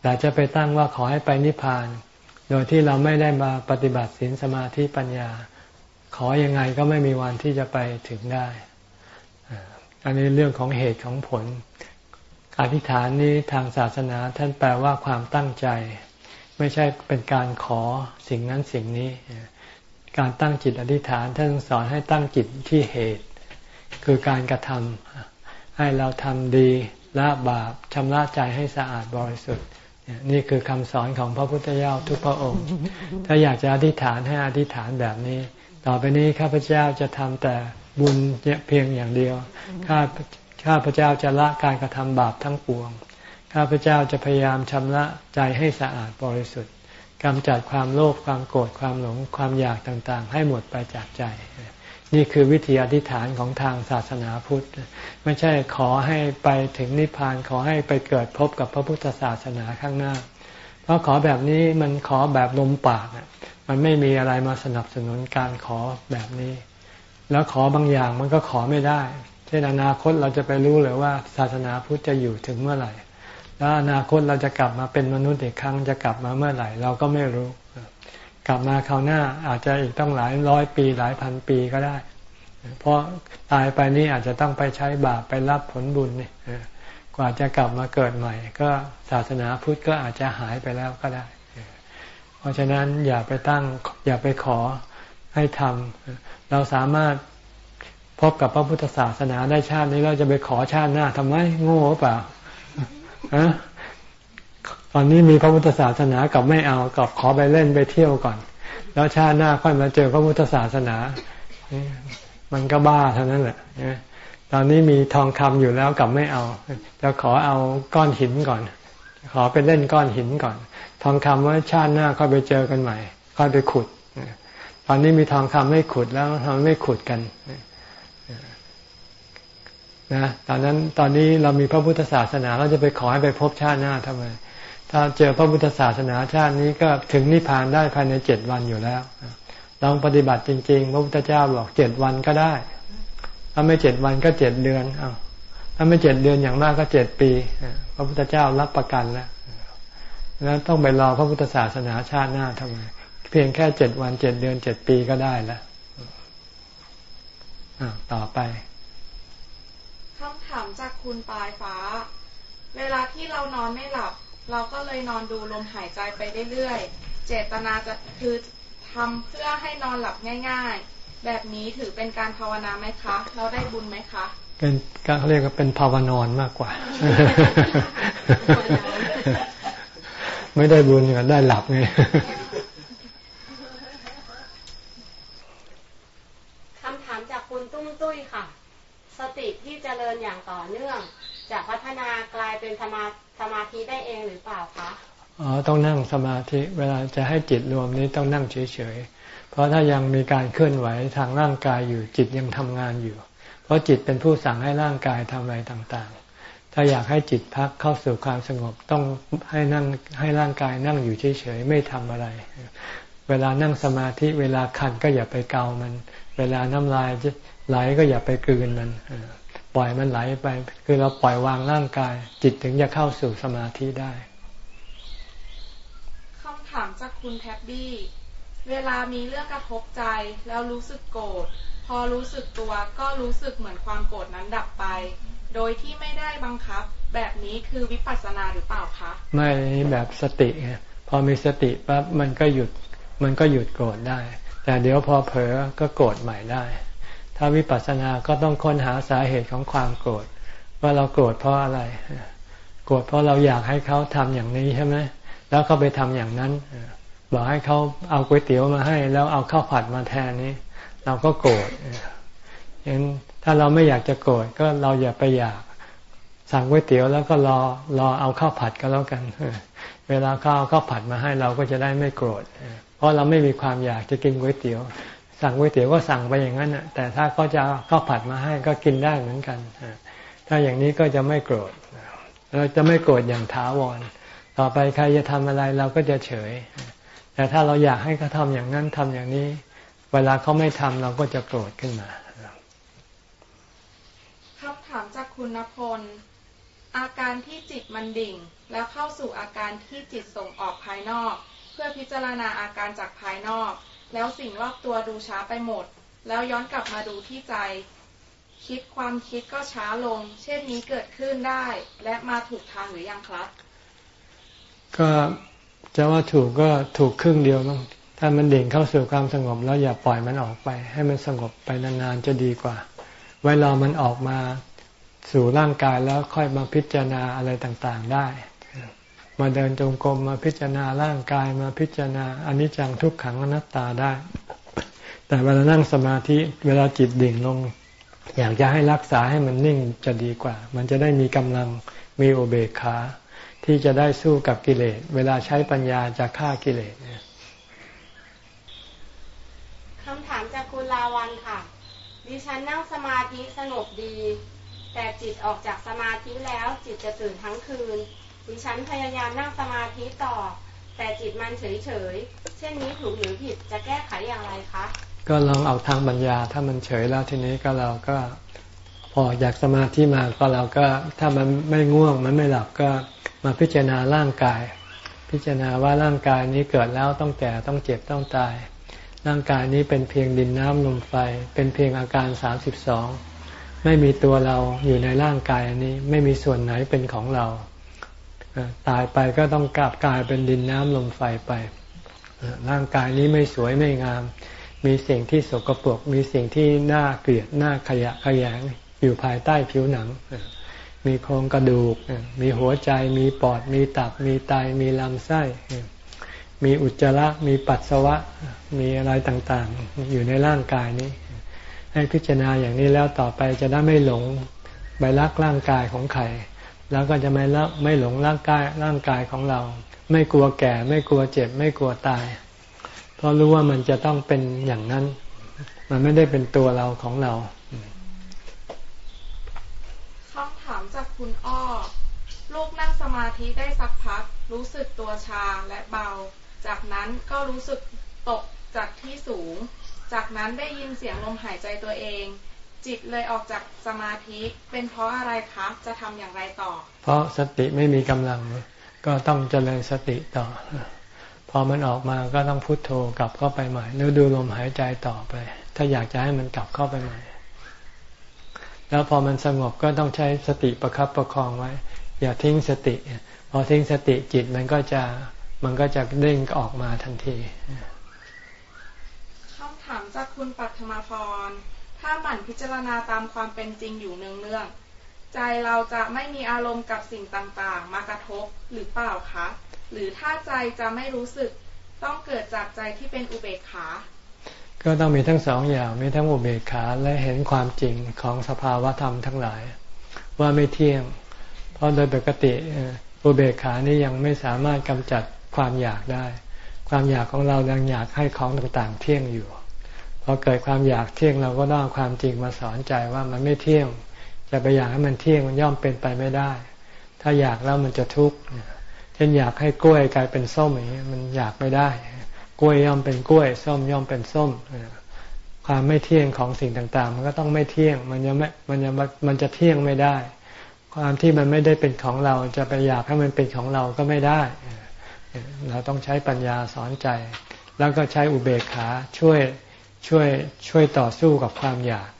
แต่จะไปตั้งว่าขอให้ไปนิพพาน โดยที่เราไม่ได้มาปฏิบัติศีลสมาธิปัญญา ขออยังไงก็ไม่มีวันที่จะไปถึงได้ อันนี้เรื่องของเหตุของผล อธิษฐานนี้ทางศาสนาท่านแปลว่าความตั้งใจ ไม่ใช่เป็นการขอสิ่งนั้นสิ่งนี้ การตั้งจิตอธิษฐานท่านสอนให้ตั้งจิตที่เหตุ คือการกระทำให้เราทำดีละบาปชำระใจให้สะอาดบริสุทธิ์นี่คือคำสอนของพระพุทธเจ้าทุกพระองค์ ถ้าอยากจะอธิษฐานให้อธิษฐานแบบนี้ ต่อไปนี้ข้าพเจ้าจะทำแต่ บุญเพียงอย่างเดียว ข้าข้าพเจ้าจะละการกระทำบาปทั้งปวง ข้าพเจ้าจะพยายามชำระใจให้สะอาดบริสุทธิ์กำจัดความโลภความโกรธความหลงความอยากต่างๆ ให้หมดไปจากใจ นี่คือวิธีอธิษฐานของทางศาสนาพุทธ ไม่ใช่ขอให้ไปถึงนิพพานขอให้ไปเกิดพบกับพระพุทธศาสนาข้างหน้า เพราะขอแบบนี้มันขอแบบลมปากมันไม่มีอะไรมาสนับสนุนการขอแบบนี้ แล้วขอบางอย่างมันก็ขอไม่ได้ เช่นอนาคตเราจะไปรู้เลยว่าศาสนาพุทธจะอยู่ถึงเมื่อไหร่ แล้วอนาคตเราจะกลับมาเป็นมนุษย์อีกครั้งจะกลับมาเมื่อไหร่ เราก็ไม่รู้ กลับมาคราวหน้าอาจจะอีกต้องหลายร้อยปีหลายพันปีก็ได้ เพราะตายไปนี่อาจจะต้องไปใช้บาปไปรับผลบุญนี่กว่าจะกลับมาเกิดใหม่ ก็ศาสนาพุทธก็อาจจะหายไปแล้วก็ได้ เพราะฉะนั้นอย่าไปตั้งอย่าไปขอให้ทำ เราสามารถพบกับพระพุทธศาสนาได้ชาตินี้เราจะไปขอชาติหน้าทำไมโง่เปล่าอะตอนนี้มีพระพุทธศาสนากับไม่เอากับขอไปเล่นไปเที่ยวก่อน แล้วชาติหน้าค่อยมาเจอพระพุทธศาสนา มันก็บ้าเท่านั้นแหละตอนนี้มีทองคำอยู่แล้วกับไม่เอา จะขอเอาก้อนหินก่อน ขอไปเล่นก้อนหินก่อน ทองคำว่าชาติหน้าค่อยไปเจอกันใหม่ ค่อยไปขุด อนนี้มีทองคำไม่ขุดแล้วทำไม่ขุดกันนะตอนนั้นตอนนี้เรามีพระพุทธศาสนา เราจะไปขอให้ไปพบชาติหน้าทำไม ถ้าเจอพระพุทธศาสนาชาตินี้ก็ถึงนิพพานได้ภายในเจ็ดวันอยู่แล้วลองปฏิบัติจริงๆ พระพุทธเจ้าบอกเจ็ดวันก็ได้ ถ้าไม่เจ็ดวันก็เจ็ดเดือนอ้าถ้าไม่เจ็ดเดือนอย่างมากก็เจ็ดปี พระพุทธเจ้ารับประกันแล้วแล้วต้องไปรอพระพุทธศาสนาชาติหน้าทำไม เพียงแค่เจ็ดวันเจ็ดเดือนเจ็ดปีก็ได้แล้วต่อไปคำถามจากคุณปลายฟ้า เวลาที่เรานอนไม่หลับ เราก็เลยนอนดูลมหายใจไปเรื่อยๆ เจตนาจะคือทำเพื่อให้นอนหลับง่าย ๆ แบบนี้ถือเป็นการภาวนาไหมคะ เราได้บุญไหมคะ เป็นการเขาเรียกว่าเป็นภาวนอนมากกว่า ไม่ได้บุญก็ได้หลับไงคำถามจากคุณ ตุ้ยค่ะ สติที่เจริญอย่างต่อเนื่อง จะพัฒนากลายเป็นสมาสมาธิได้เองหรือเปล่าคะอ๋อต้องนั่งสมาธิเวลาจะให้จิตรวมนี้ต้องนั่งเฉยๆเพราะถ้ายังมีการเคลื่อนไหวทางร่างกายอยู่จิตยังทำงานอยู่ เพราะจิตเป็นผู้สั่งให้ร่างกายทำอะไรต่างๆ ถ้าอยากให้จิตพักเข้าสู่ความสงบต้องให้นั่งให้ร่างกายนั่งอยู่เฉยๆไม่ทำอะไร เวลานั่งสมาธิเวลาคันก็อย่าไปเกามัน เวลาน้ำลาย ไหลก็อย่าไปกลืนมันปล่อยมันไหลไป คือเราปล่อยวางร่างกาย จิตถึงจะเข้าสู่สมาธิได้ถามจากคุณแท็บบี้เวลามีเรื่องกระทบใจแล้วรู้สึกโกรธพอรู้สึกตัวก็รู้สึกเหมือนความโกรธนั้นดับไป โดยที่ไม่ได้บังคับ แบบนี้คือวิปัสสนาหรือเปล่าคะไม่แบบสติไงพอมีสติปั๊บมันก็หยุดมันก็หยุดโกรธได้ แต่เดี๋ยวพอเผลอก็โกรธใหม่ได้ ถ้าวิปัสสนาก็ต้องค้นหาสาเหตุของความโกรธ ว่าเราโกรธเพราะอะไร โกรธเพราะเราอยากให้เขาทำอย่างนี้ใช่ไหมแล้วเขาไปทำอย่างนั้นบอกให้เขาเอาก๋วยเตี๋ยวมาให้ แล้วเอาข้าวผัดมาแทนนี้ เราก็โกรธอย่างถ้าเราไม่อยากจะโกรธก็เราอย่าไปอยากสั่งก๋วยเตี๋ยวแล้วก็รอรอเอาข้าวผัดก็แล้วกันเวลาเขาเอาข้าวผัดมาให้เราก็จะได้ไม่โกรธเพราะเราไม่มีความอยากจะกินก๋วยเตี๋ยว สั่งก๋วยเตี๋ยวก็สั่งไปอย่างนั้นแต่ถ้าเขาจะข้าวผัดมาให้ก็กินได้เหมือนกันถ้าอย่างนี้ก็จะไม่โกรธเราจะไม่โกรธอย่างท้าวร ต่อไปใครจะทำอะไรเราก็จะเฉย แต่ถ้าเราอยากให้เขาทำอย่างนั้นทำอย่างนี้ เวลาเขาไม่ทำเราก็จะโกรธขึ้นมาคำถามจากคุณณพล อาการที่จิตมันดิ่ง แล้วเข้าสู่อาการที่จิตส่งออกภายนอก เพื่อพิจารณาอาการจากภายนอก แล้วสิ่งรอบตัวดูช้าไปหมด แล้วย้อนกลับมาดูที่ใจ คิดความคิดก็ช้าลง เช่นนี้เกิดขึ้นได้ และมาถูกทางหรือยังครับ ก็จะว่าถูกก็ถูกครึ่งเดียวมั้งถ้ามันเด่งเข้าสู่ความสงบ แล้วอย่าปล่อยมันออกไป ให้มันสงบไปนานๆจะดีกว่า ไว้รอมันออกมาสู่ร่างกายแล้วค่อยมาพิจารณาอะไรต่างๆได้ มาเดินจงกรมมาพิจารณาร่างกายมาพิจารณาอนิจจังทุกขังอนัตตาได้ แต่เวลานั่งสมาธิเวลาจิตดิ่งลง อยากจะให้รักษาให้มันนิ่งจะดีกว่า มันจะได้มีกำลังมีโอเบคาที่จะได้สู้กับกิเลส เวลาใช้ปัญญาจะฆ่ากิเลสคำถามจากคุณลาวันค่ะ ดิฉันนั่งสมาธิสงบดี แต่จิตออกจากสมาธิแล้วจิตจะตื่นทั้งคืน ดิฉันพยายามนั่งสมาธิต่อ แต่จิตมันเฉยเฉยเช่นนี้ถูกหรือผิดจะแก้ไขอย่างไรคะ ก็ลองเอาทางปัญญาถ้ามันเฉยแล้วทีนี้ก็เราก็พออยากสมาธิมาก็เราก็ถ้ามันไม่ง่วงมันไม่หลับก็มาพิจารณาร่างกาย พิจารณาว่าร่างกายนี้เกิดแล้วต้องแก่ต้องเจ็บต้องตาย ร่างกายนี้เป็นเพียงดินน้ำลมไฟ เป็นเพียงอาการสามสิบสองไม่มีตัวเราอยู่ในร่างกายอันนี้ ไม่มีส่วนไหนเป็นของเรา ตายไปก็ต้องกลับกลายเป็นดินน้ำลมไฟไปร่างกายนี้ไม่สวยไม่งาม มีสิ่งที่สกปรกมีสิ่งที่น่าเกลียดน่าขยะขยงอยู่ภายใต้ผิวหนัง มีโครงกระดูก มีหัวใจ มีปอด มีตับ มีไต มีลำไส้ มีอุจจาระ มีปัสสาวะ มีอะไรต่างๆ อยู่ในร่างกายนี้ ให้พิจารณาอย่างนี้แล้วต่อไปจะได้ไม่หลงไปรักร่างกายของใคร แล้วก็จะไม่ละไม่หลงร่างกายร่างกายของเรา ไม่กลัวแก่ ไม่กลัวเจ็บ ไม่กลัวตาย เพราะรู้ว่ามันจะต้องเป็นอย่างนั้น มันไม่ได้เป็นตัวเราของเราคำถามจากคุณอ้อลูกนั่งสมาธิได้สักพักรู้สึกตัวชาและเบา จากนั้นก็รู้สึกตกจากที่สูง จากนั้นได้ยินเสียงลมหายใจตัวเอง จิตเลยออกจากสมาธิเป็นเพราะอะไรคะจะทำอย่างไรต่อ เพราะสติไม่มีกำลังก็ต้องเจริญสติต่อ พอมันออกมาก็ต้องพุโทโธกลับเข้าไปใหม่หรือดูลมหายใจต่อไป ถ้าอยากจะให้มันกลับเข้าไปใหม่ แล้วพอมันสงบก็ต้องใช้สติประครับประคองไว้ อย่าทิ้งสติ พอทิ้งสติจิตมันก็จะมันก็จะเด้งออกมาทันทีคำถามจากคุณปัทมาพร ถ้าหมั่นพิจารณาตามความเป็นจริงอยู่เนืองๆ ใจเราจะไม่มีอารมณ์กับสิ่งต่างๆ มากระทบหรือเปล่าคะ หรือถ้าใจจะไม่รู้สึกต้องเกิดจากใจที่เป็นอุเบกขา ก็ต้องมีทั้งสองอย่าง มีทั้งอุเบกขาและเห็นความจริงของสภาวะธรรมทั้งหลาย ว่าไม่เที่ยง เพราะโดยปกติอุเบกขานี่ยังไม่สามารถกำจัดความอยากได้ ความอยากของเรายังอยากให้ของต่างๆ เที่ยงอยู่ พอเกิดความอยากเที่ยงเราก็ต้องความจริงมาสอนใจว่ามันไม่เที่ยง จะไปอยากให้มันเที่ยงมันย่อมเป็นไปไม่ได้ ถ้าอยากแล้วมันจะทุกข์เช่นอยากให้กล้วยกลายเป็นส้มอย่างนี้มันอยากไม่ได้ กล้วยย่อมเป็นกล้วย ส้มย่อมเป็นส้มความไม่เที่ยงของสิ่งต่างๆ มันก็ต้องไม่เที่ยง มันจะไม่มันจะมันจะเที่ยงไม่ได้ ความที่มันไม่ได้เป็นของเราจะไปอยากให้มันเป็นของเราก็ไม่ได้ เราต้องใช้ปัญญาสอนใจ แล้วก็ใช้อุเบกขาช่วย ช่วยช่วยต่อสู้กับความอยาก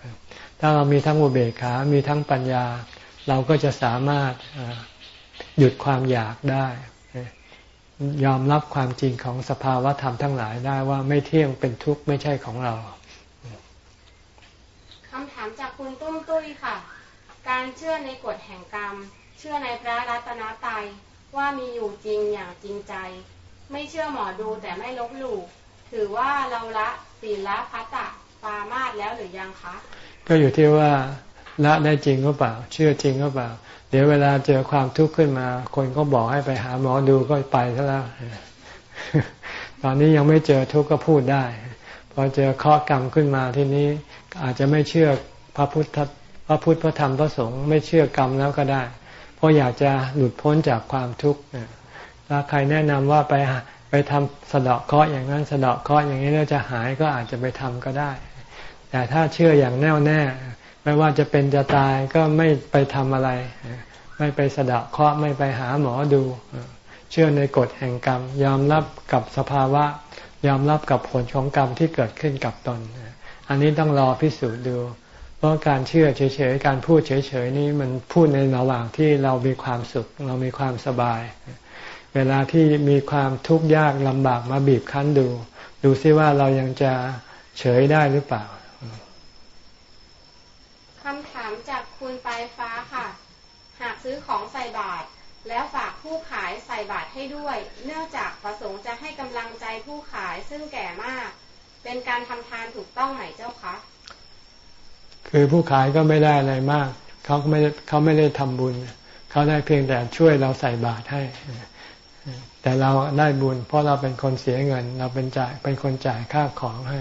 ถ้าเรามีทั้งอุเบกขา มีทั้งปัญญา เราก็จะสามารถหยุดความอยากได้ ยอมรับความจริงของสภาวะธรรมทั้งหลายได้ว่าไม่เที่ยงเป็นทุกข์ไม่ใช่ของเราคำถามจากคุณตุ้มตุ้ยค่ะ การเชื่อในกฎแห่งกรรม เชื่อในพระรัตนตรัยว่ามีอยู่จริงอย่างจริงใจ ไม่เชื่อหมอดูแต่ไม่ลบหลู่ถือว่าเราละ ศีละพัตตะปามาตแล้วหรือยังคะ ก็อยู่ที่ว่าละได้จริงหรือเปล่า เชื่อจริงหรือเปล่า เดี๋ยวเวลาเจอความทุกข์ขึ้นมา คนก็บอกให้ไปหาหมอดูก็ไปซะแล้ว ตอนนี้ยังไม่เจอทุกข์ก็พูดได้ พอเจอข้อกรรมขึ้นมาที่นี้อาจจะไม่เชื่อพระพุทธพระพุทธพระธรรมพระสงฆ์ไม่เชื่อกรรมแล้วก็ได้ เพราะอยากจะหลุดพ้นจากความทุกข์ถ้าใครแนะนำว่าไป ไปทำสะเดาะเคราะห์อย่างนั้นสะเดาะเคราะห์อย่างนี้แล้วจะหายก็อาจจะไปทำก็ได้ แต่ถ้าเชื่ออย่างแน่วแน่ ไม่ว่าจะเป็นจะตายก็ไม่ไปทำอะไร ไม่ไปสะเดาะเคราะห์ไม่ไปหาหมอดู เชื่อในกฎแห่งกรรม ยอมรับกับสภาวะ ยอมรับกับผลของกรรมที่เกิดขึ้นกับตน อันนี้ต้องรอพิสูจน์ดู เพราะการเชื่อเฉยๆ การพูดเฉยๆ นี่มันพูดในระหว่างที่เรามีความสุข เรามีความสบายเวลาที่มีความทุกข์ยากลำบากมาบีบคั้นดู ดูซิว่าเรายังจะเฉยได้หรือเปล่าคำถามจากคุณปลายฟ้าค่ะ หากซื้อของใส่บาตรแล้วฝากผู้ขายใส่บาตรให้ด้วย เนื่องจากประสงค์จะให้กำลังใจผู้ขายซึ่งแก่มาก เป็นการทำทานถูกต้องไหมเจ้าคะคือผู้ขายก็ไม่ได้อะไรมาก เขาไม่เขาไม่ได้ทำบุญ เขาได้เพียงแต่ช่วยเราใส่บาตรให้ แต่เราได้บุญ เพราะเราเป็นคนเสียเงิน เราเป็นจ่ายเป็นคนจ่ายค่าของให้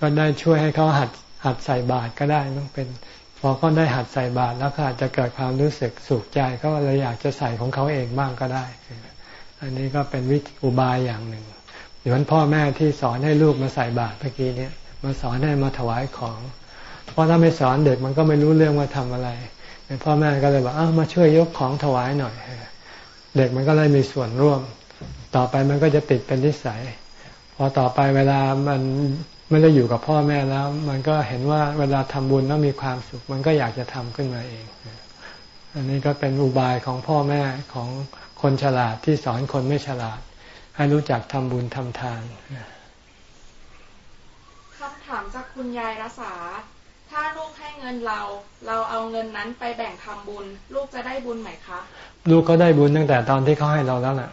ก็ได้ช่วยให้เขาหัดหัดใส่บาตรก็ได้ต้องเป็น พอเขาได้หัดใส่บาตรแล้วก็อาจจะเกิดความรู้สึกสุขใจก็เลยอยากจะใส่ของเขาเองบ้างก็ได้ อันนี้ก็เป็นวิธีอุบายอย่างหนึ่งเหมือนพ่อแม่ที่สอนให้ลูกมาใส่บาตรเมื่อกี้นี้มาสอนให้มาถวายของ เพราะถ้าไม่สอนเด็กมันก็ไม่รู้เรื่องว่าทำอะไรพ่อแม่ก็เลยบอกอ้ามาช่วยยกของถวายหน่อย เด็กมันก็เลยมีส่วนร่วม ต่อไปมันก็จะติดเป็นนิสัย พอต่อไปเวลามันไม่ได้อยู่กับพ่อแม่แล้ว มันก็เห็นว่าเวลาทำบุญแล้วมีความสุข มันก็อยากจะทำขึ้นมาเอง อันนี้ก็เป็นอุบายของพ่อแม่ของคนฉลาดที่สอนคนไม่ฉลาด ให้รู้จักทำบุญทำทานคำถามจากคุณยายรัษาถ้าลูกให้เงินเรา เราเอาเงินนั้นไปแบ่งทำบุญ ลูกจะได้บุญไหมคะ ลูกก็ได้บุญตั้งแต่ตอนที่เขาให้เราแล้วแหละ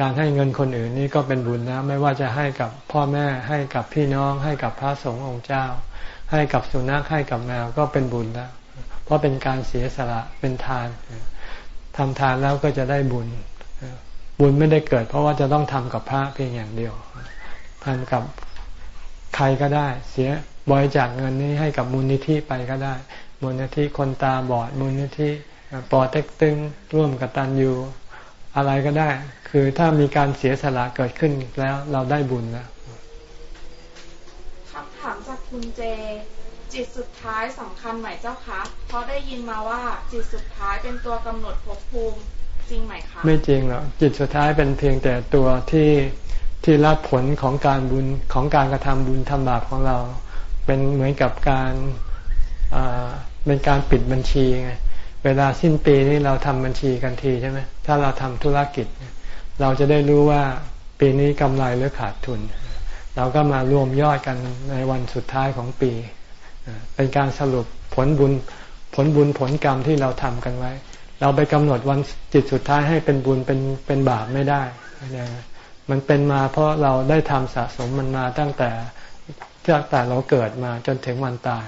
การให้เงินคนอื่นนี่ก็เป็นบุญนะ ไม่ว่าจะให้กับพ่อแม่ให้กับพี่น้องให้กับพระสงฆ์องค์เจ้า ให้กับสุนัขให้กับแมวก็เป็นบุญแล้วเพราะเป็นการเสียสละเป็นทานทำทานแล้วก็จะได้บุญ บุญไม่ได้เกิด เพราะว่าจะต้องทำกับพระเพียงอย่างเดียวทำกับใครก็ได้ เสียบริจาคเงินนี้ให้กับมูลนิธิไปก็ได้ มูลนิธิคนตาบอดมูลนิธิ ปอเต็กตึงร่วมกับตันยูอะไรก็ได้ คือถ้ามีการเสียสละเกิดขึ้นแล้วเราได้บุญแล้วคำถามจากคุณเจ จิตสุดท้ายสำคัญไหมเจ้าคะเพราะได้ยินมาว่าจิตสุดท้ายเป็นตัวกำหนดภพภูมิจริงไหมคะไม่จริงหรอกจิตสุดท้ายเป็นเพียงแต่ตัวที่ที่รับผลของการบุญของการกระทำบุญทำบาปของเรา เป็นเหมือนกับการเป็นการปิดบัญชีไง เวลาสิ้นปีนี้เราทำบัญชีกันทีใช่ไหมถ้าเราทำธุรกิจ เราจะได้รู้ว่าปีนี้กำไรหรือขาดทุน เราก็มารวมยอดกันในวันสุดท้ายของปี เป็นการสรุปผลบุญผลบุญผลกรรมที่เราทำกันไว้ เราไปกำหนดวันจิตสุดท้ายให้เป็นบุญเป็นเป็นบาปไม่ได้มันเป็นมาเพราะเราได้ทำสะสมมันมาตั้งแต่ตั้งแต่เราเกิดมาจนถึงวันตาย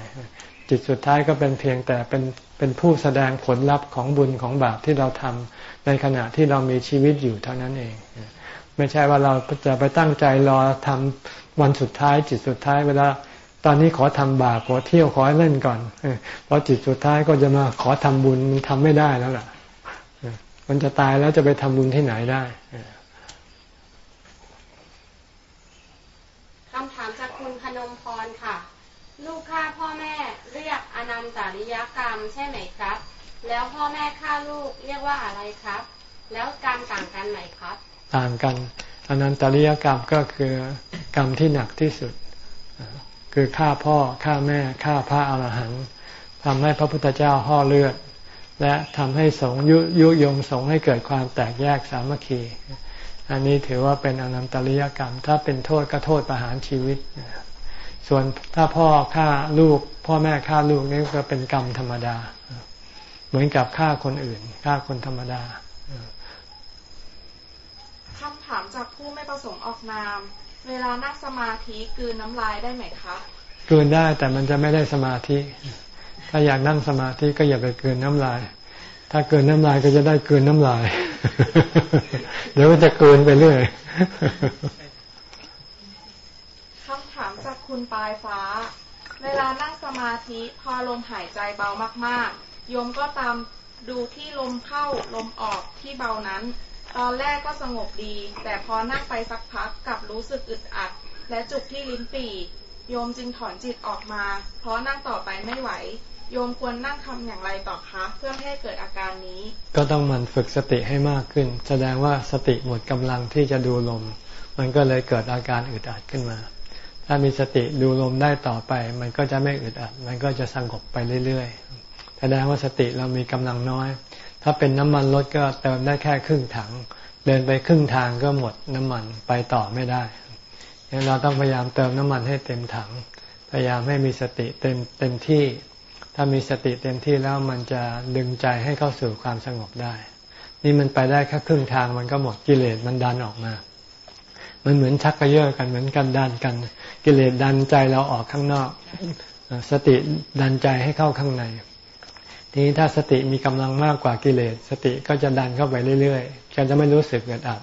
จิตสุดท้ายก็เป็นเพียงแต่เป็นเป็นผู้แสดงผลลัพธ์ของบุญของบาปที่เราทำในขณะที่เรามีชีวิตอยู่เท่านั้นเอง ไม่ใช่ว่าเราจะไปตั้งใจรอทำวันสุดท้าย จิตสุดท้ายเวลาตอนนี้ขอทำบาปขอเที่ยวขอเล่นก่อนเพราะจิตสุดท้ายก็จะมาขอทำบุญมันทำไม่ได้แล้วล่ะมันจะตายแล้วจะไปทำบุญที่ไหนได้คำถามจากคุณพนมพรค่ะ ลูกฆ่าพ่อแม่ นันตริยกรรมใช่ไหมครับ แล้วพ่อแม่ฆ่าลูกเรียกว่าอะไรครับ แล้วกรรมต่างกันไหมครับ ต่างกันอนันตริยกรรมก็คือกรรมที่หนักที่สุด คือฆ่าพ่อฆ่าแม่ฆ่าพระอรหันต์ทำให้พระพุทธเจ้าห่อเลือด และทำให้สงยุยุยงสงให้เกิดความแตกแยกสามัคคี อันนี้ถือว่าเป็นอนันตริยกรรม ถ้าเป็นโทษก็โทษประหารชีวิต ส่วนถ้าพ่อฆ่าลูก พ่อแม่ฆ่าลูกนี่ก็เป็นกรรมธรรมดา เหมือนกับฆ่าคนอื่นฆ่าคนธรรมดาคำถามจากผู้ไม่ประสงค์ออกนาม เวลานั่งสมาธิกืนน้ำลายได้ไหมคะกืนได้แต่มันจะไม่ได้สมาธิ ถ้าอยากนั่งสมาธิก็อย่าไปกืนน้ำลาย ถ้าเกินน้ำลายก็จะได้เกินน้ำลาย เดี๋ยวก็จะเกินไปเรื่อยคำถามจาก คุณปลายฟ้า เวลานั่งสมาธิพอลมหายใจเบามากๆ โยมก็ตามดูที่ลมเข้าลมออกที่เบานั้น ตอนแรกก็สงบดี แต่พอนั่งไปสักพักกลับรู้สึกอึดอัด และจุกที่ลิ้นปี่โยมจึงถอนจิตออกมา เพราะนั่งต่อไปไม่ไหว โยมควรนั่งทำอย่างไรต่อคะ เพื่อให้เกิดอาการนี้ ก็ต้องมันฝึกสติให้มากขึ้น แสดงว่าสติหมดกำลังที่จะดูลม มันก็เลยเกิดอาการอึดอัดขึ้นมา ถ้ามีสติดูลมได้ต่อไป มันก็จะไม่อึดอัด มันก็จะสงบไปเรื่อยๆแสดงว่าสติเรามีกำลังน้อย ถ้าเป็นน้ำมันรถก็เติมได้แค่ครึ่งถัง เดินไปครึ่งทางก็หมดน้ำมันไปต่อไม่ได้ดังนั้นเราต้องพยายามเติมน้ำมันให้เต็มถัง พยายามให้มีสติเต็มเต็มที่ ถ้ามีสติเต็มที่แล้วมันจะดึงใจให้เข้าสู่ความสงบได้ นี่มันไปได้แค่ครึ่งทางมันก็หมดกิเลสมันดันออกมา มันเหมือนชักกระเยาะกันเหมือนกันดันกัน กิเลสดันใจเราออกข้างนอก สติดันใจให้เข้าข้างใน ทีนี้ถ้าสติมีกำลังมากกว่ากิเลส สติก็จะดันเข้าไปเรื่อยๆจะจะไม่รู้สึกเกิดอัด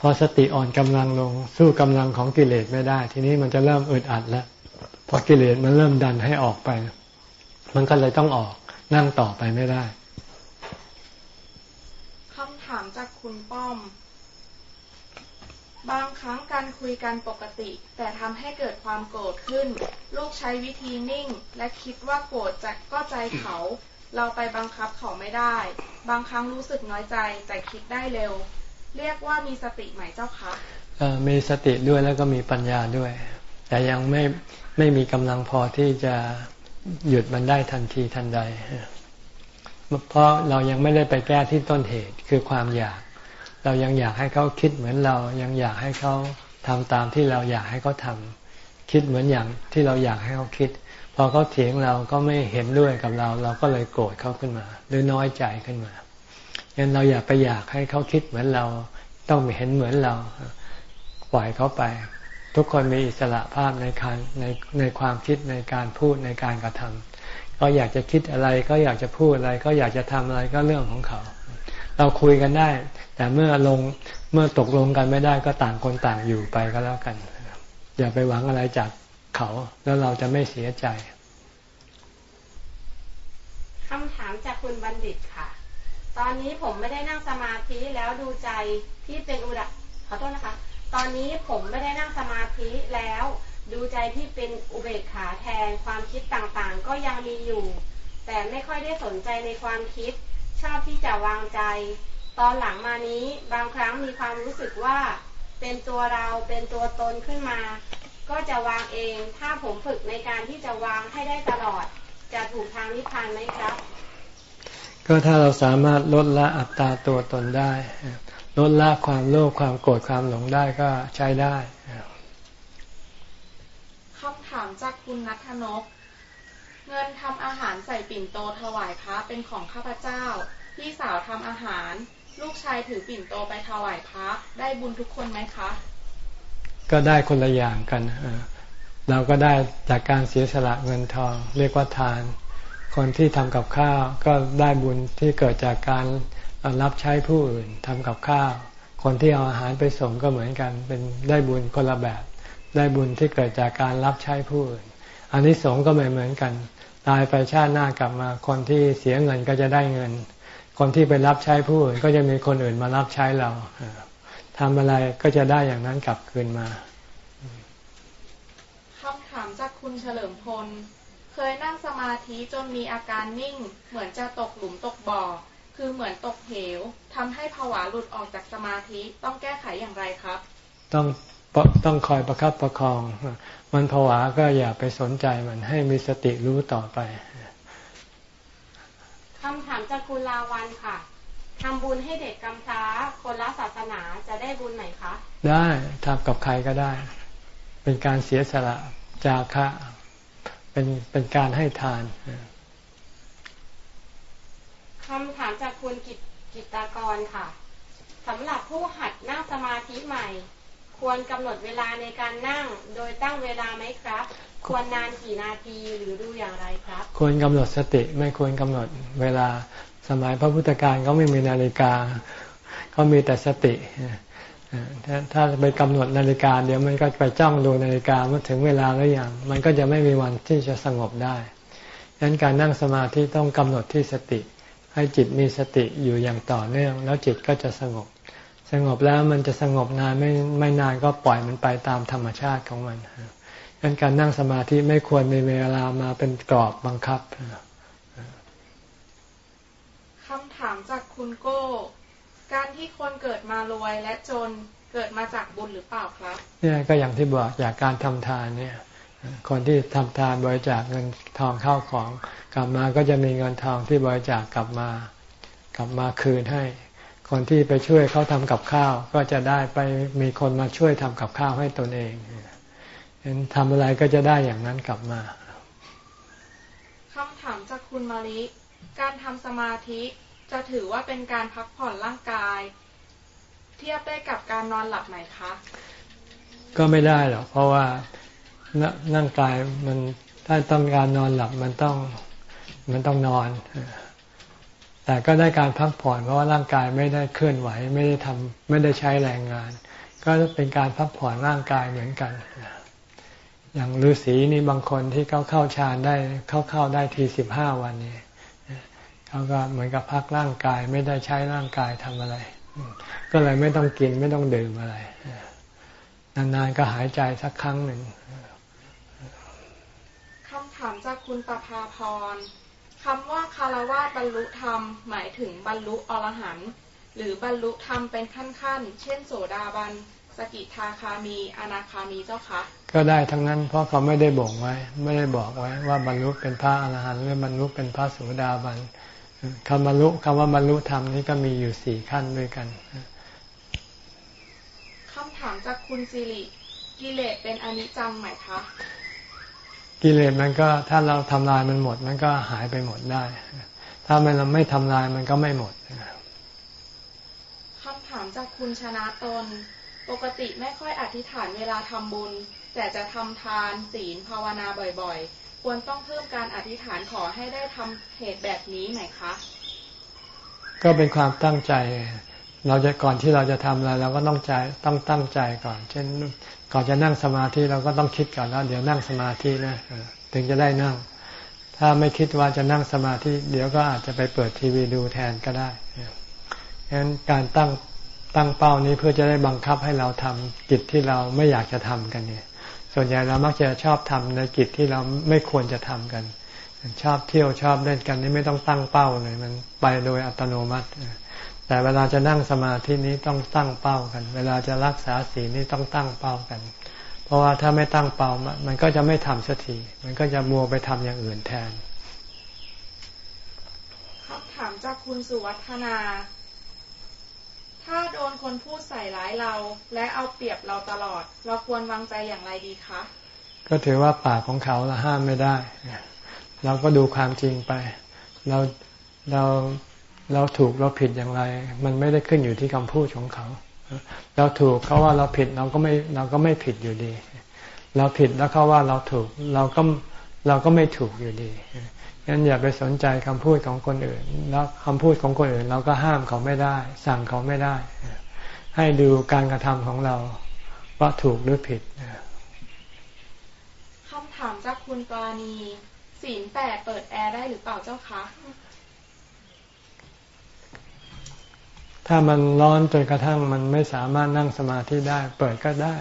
พอสติอ่อนกำลังลง สู้กำลังของกิเลสไม่ได้ ทีนี้มันจะเริ่มอึดอัดแล้วพอกิเลสมันเริ่มดันให้ออกไป มันก็เลยต้องออกนั่งต่อไปไม่ได้คำถามจากคุณป้อม บางครั้งการคุยกันปกติ แต่ทำให้เกิดความโกรธขึ้น ลูกใช้วิธีนิ่ง และคิดว่าโกรธจะก็ใจเขา เราไปบังคับเขาไม่ได้ บางครั้งรู้สึกน้อยใจแต่คิดได้เร็ว เรียกว่ามีสติไหมเจ้าคะมีสติด้วยแล้วก็มีปัญญาด้วย แต่ยังไม่ไม่มีกำลังพอที่จะหยุดมันได้ทันทีทันใด เพราะเรายังไม่ได้ไปแก้ที่ต้นเหตุคือความอยาก เรายังอยากให้เขาคิดเหมือนเรา ยังอยากให้เขาทำตามที่เราอยากให้เขาทำคิดเหมือนอย่างที่เราอยากให้เขาคิด พอเขาเถียงเราก็ไม่เห็นด้วยกับเรา เราก็เลยโกรธเขาขึ้นมา หรือน้อยใจขึ้นมายันเราอยากไปอยากให้เขาคิดเหมือนเรา ต้องเห็นเหมือนเรา ปล่อยเขาไป ทุกคนมีอิสระภาพในการในในความคิดในการพูดในการกระทำเขาอยากจะคิดอะไรก็อยากจะพูดอะไร ก็อยากจะทำอะไรก็เรื่องของเขา เราคุยกันได้ แต่เมื่อลงเมื่อตกลงกันไม่ได้ก็ต่างคนต่างอยู่ไปก็แล้วกัน อย่าไปหวังอะไรจากเขาแล้วเราจะไม่เสียใจคำถามจากคุณบัณฑิตค่ะ ตอนนี้ผมไม่ได้นั่งสมาธิแล้วดูใจที่เป็นอุดขอโทษนะคะ ตอนนี้ผมไม่ได้นั่งสมาธิแล้วดูใจที่เป็นอุเบกขาแทนความคิดต่างๆ ก็ยังมีอยู่ แต่ไม่ค่อยได้สนใจในความคิด ชอบที่จะวางใจ ตอนหลังมานี้บางครั้งมีความรู้สึกว่าเป็นตัวเราเป็นตัวตนขึ้นมา ก็จะวางเองถ้าผมฝึกในการที่จะวางให้ได้ตลอด จะถูกทางนิพพานไหมครับ ก็ถ้าเราสามารถลดละอัตตาตัวตนได้ ลดละความโลภความโกรธความหลงได้ก็ใช้ได้คำถามจากคุณนัทนก เงินทำอาหารใส่ปิ่นโตถวายพระเป็นของข้าพเจ้าพี่สาวทำอาหาร ลูกชายถือปิ่นโตไปถวายพระได้บุญทุกคนไหมคะ ก็ได้คนละอย่างกันเราก็ได้จากการเสียสละเงินทอง เรียกว่าทาน คนที่ทำกับข้าวก็ได้บุญที่เกิดจากการรับใช้ผู้อื่นทำกับข้าว คนที่เอาอาหารไปส่งก็เหมือนกัน เป็นได้บุญคนละแบบ ได้บุญที่เกิดจากการรับใช้ผู้อื่นอันนี้สงก็ไม่เหมือนกัน ตายไปชาติหน้ากลับมา คนที่เสียเงินก็จะได้เงิน คนที่ไปรับใช้ผู้อื่นก็จะมีคนอื่นมารับใช้เราทำอะไรก็จะได้อย่างนั้นกลับคืนมาคำถามจากคุณเฉลิมพล เคยนั่งสมาธิจนมีอาการนิ่ง เหมือนจะตกหลุมตกบ่อ คือเหมือนตกเหวทำให้ผวาหลุดออกจากสมาธิต้องแก้ไขอย่างไรครับ ต้องต้องคอยประครับประคอง มันผวาก็อย่าไปสนใจมันให้มีสติรู้ต่อไป คำถามจากคุณลาวันค่ะทำบุญให้เด็กกำพร้า คนละศาสนาจะได้บุญไหมคะ ได้ทำกับใครก็ได้ เป็นการเสียสละจาคะ เป็นเป็นการให้ทานคำถามจากคุณกิตกิตากรค่ะสำหรับผู้หัดนั่งสมาธิใหม่ ควรกำหนดเวลาในการนั่งโดยตั้งเวลาไหมครับ ควรนานกี่นาทีหรือดูอย่างไรครับ ควรกำหนดสติไม่ควรกำหนดเวลาสมัยพระพุทธการเขาไม่มีนาฬิกาเขามีแต่สติถ้าไปกำหนดนาฬิกาเดี๋ยวมันก็ไปจ้องดูนาฬิกาเมื่อถึงเวลาแล้วอย่าง มันก็จะไม่มีวันที่จะสงบได้ดังนั้นการนั่งสมาธิต้องกำหนดที่สติ ให้จิตมีสติอยู่อย่างต่อเนื่อง แล้วจิตก็จะสงบ สงบแล้วมันจะสงบนานไม่ไม่นานก็ปล่อยมันไปตามธรรมชาติของมันดั งนั้นการนั่งสมาธิไม่ควรมีเวลามาเป็นกรอบบังคับคำถามจากคุณโก้ การที่คนเกิดมารวยและจนเกิดมาจากบุญหรือเปล่าครับ เนี่ยก็อย่างที่บอกจากการทำทานเนี่ย คนที่ทำทานบริจาคเงินทองเข้าของกลับมาก็จะมีเงินทองที่บริจาคกลับมา กลับมาคืนให้ คนที่ไปช่วยเขาทำกับข้าว ก็จะได้ไปมีคนมาช่วยทำกับข้าวให้ตนเองเห็นทำอะไรก็จะได้อย่างนั้นกลับมาคำถามจากคุณมาริการทำสมาธิจะถือว่าเป็นการพักผ่อนร่างกาย เทียบได้กับการนอนหลับไหมคะ ก็ไม่ได้หรอกเพราะว่าร่างกายมันถ้าต้องการนอนหลับมันต้องมันต้องนอน แต่ก็ได้การพักผ่อนเพราะว่าร่างกายไม่ได้เคลื่อนไหว ไม่ได้ทำไม่ได้ใช้แรงงาน ก็เป็นการพักผ่อนร่างกายเหมือนกัน อย่างฤาษีนี่บางคนที่เขาเข้าฌานได้เข้าเข้าได้ทีสิบห้าวันนี้เขาก็เหมือนกับพักร่างกายไม่ได้ใช้ร่างกายทำอะไร ก็เลยไม่ต้องกินไม่ต้องดื่มอะไร นานๆก็หายใจสักครั้งหนึ่งคำถามจากคุณประภาพรคำว่าคารวะบรรลุธรรม หมายถึงบรรลุอรหันต์หรือบรรลุธรรมเป็นขั้นๆ เช่น โสดาบัน กิทาคามีอนาคามีเจ้าคะก็ได้ทั้งนั้น เพราะเขาไม่ได้บอกไว้ ไม่ได้บอกไว้ ว่าบรรลุเป็นพระอรหันต์หรือบรรลุเป็นพระโสดาบันคำบรรลุคำว่าบรรลุธรรมนี้ก็มีอยู่สี่ขั้นด้วยกันคำถามจากคุณสิริกิเลสเป็นอนิจจังไหมคะกิเลสมันก็ถ้าเราทำลายมันหมด มันก็หายไปหมดได้ ถ้ามันเราไม่ทำลายมันก็ไม่หมดคำถามจากคุณชนะตน ปกติไม่ค่อยอธิษฐานเวลาทำบุญ แต่จะทำทานศีลภาวนาบ่อยๆ ควรต้องเพิ่มการอธิษฐานขอให้ได้ทำเหตุแบบนี้ไหมคะ ก็เป็นความตั้งใจ เราจะก่อนที่เราจะทำอะไรเราก็ต้องใจต้องตั้งใจก่อน เช่นก่อนจะนั่งสมาธิเราก็ต้องคิดก่อนแล้วเดี๋ยวนั่งสมาธินะถึงจะได้นั่ง ถ้าไม่คิดว่าจะนั่งสมาธิเดี๋ยวก็อาจจะไปเปิดทีวีดูแทนก็ได้ฉะนั้นการตั้ง ตั้งเป้านี้เพื่อจะได้บังคับให้เราทำกิจที่เราไม่อยากจะทำกันเนี่ย ส่วนใหญ่เรามักจะชอบทำในกิจที่เราไม่ควรจะทำกัน ชอบเที่ยวชอบเล่นกันนี่ไม่ต้องตั้งเป้าเลยมันไปโดยอัตโนมัติ แต่เวลาจะนั่งสมาธินี้ต้องตั้งเป้ากัน เวลาจะรักษาศีลนี่ต้องตั้งเป้ากัน เพราะว่าถ้าไม่ตั้งเป้ามันก็จะไม่ทำสักทีมันก็จะมัวไปทำอย่างอื่นแทนคำถามจากคุณสุวัฒนา ถ้าโดนคนพูดใส่ร้ายเรา และเอาเปรียบเราตลอด เราควรวางใจอย่างไรดีคะก็ถือว่าปากของเขาเราห้ามไม่ได้ เราก็ดูความจริงไป เราเราเราถูกเราผิดอย่างไร มันไม่ได้ขึ้นอยู่ที่คำพูดของเขา เราถูกเขาว่าเราผิดเราก็ไม่เราก็ไม่ผิดอยู่ดี เราผิดแล้วเขาว่าเราถูก เราก็ เราก็ไม่ถูกอยู่ดีงั้นอย่าไปสนใจคำพูดของคนอื่น แล้วคำพูดของคนอื่น เราก็ห้ามเขาไม่ได้ สั่งเขาไม่ได้ ให้ดูการกระทำของเราว่าถูกหรือผิดคำถามจากคุณกรณีศีลแปดเปิดแอร์ได้หรือเปล่าเจ้าคะถ้ามันร้อนจนกระทั่งมันไม่สามารถนั่งสมาธิได้ เปิดก็ได้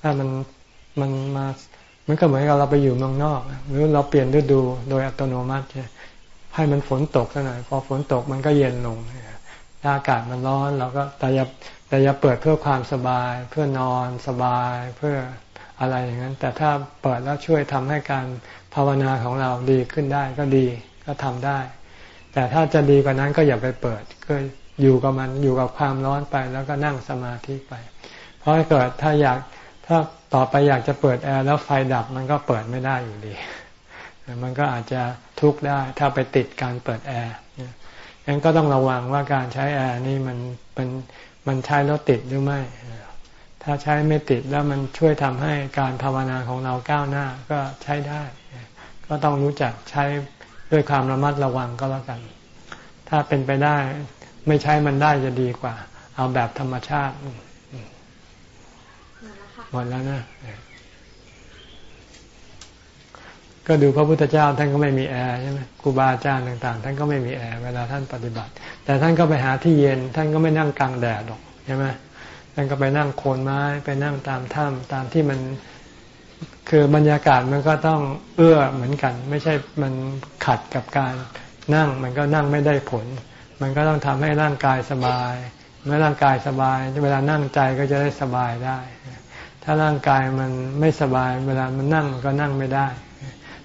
ถ้ามันมันมา มันก็เหมือนกับเราไปอยู่เมืองนอก หรือเราเปลี่ยนฤดูโดยอัตโนมัติให้มันฝนตกสักหน่อยพอฝนตกมันก็เย็นลงถ้าอากาศมันร้อนเราก็แต่อย่าแต่อย่าเปิดเพื่อความสบาย เพื่อนอนสบาย เพื่ออะไรอย่างนั้น แต่ถ้าเปิดแล้วช่วยทำให้การภาวนาของเราดีขึ้นได้ก็ดีก็ทำได้ แต่ถ้าจะดีกว่านั้นก็อย่าไปเปิดก็อยู่กับมันอยู่กับความร้อนไปแล้วก็นั่งสมาธิไป เพราะเกิดถ้าอยาก ถ้าต่อไปอยากจะเปิดแอร์แล้วไฟดับมันก็เปิดไม่ได้อยู่ดี มันก็อาจจะทุกข์ได้ถ้าไปติดการเปิดแอร์งั้นก็ต้องระวังว่าการใช้แอร์นี่มันมันมันใช้แล้วติดหรือไม่ ถ้าใช้ไม่ติดแล้วมันช่วยทำให้การภาวนาของเราก้าวหน้าก็ใช้ได้ ก็ต้องรู้จักใช้ด้วยความระมัดระวังก็แล้วกัน ถ้าเป็นไปได้ไม่ใช้มันได้จะดีกว่า เอาแบบธรรมชาติ หมดแล้วนะก็ดูพระพุทธเจ้าท่านก็ไม่มีแอร์ใช่ไหมครูบาอาจารย์ต่างๆ ท่านก็ไม่มีแอร์เวลาท่านปฏิบัติ แต่ท่านก็ไปหาที่เย็น ท่านก็ไม่นั่งกลางแดดหรอกใช่ไหมท่านก็ไปนั่งโคนไม้ไปนั่งตามถ้ำตามที่มันคือบรรยากาศมันก็ต้องเอื้อเหมือนกัน ไม่ใช่มันขัดกับการนั่งมันก็นั่งไม่ได้ผล มันก็ต้องทำให้ร่างกายสบาย เมื่อร่างกายสบาย เวลานั่งใจก็จะได้สบายได้ ถ้าร่างกายมันไม่สบาย เวลามันนั่งมันก็นั่งไม่ได้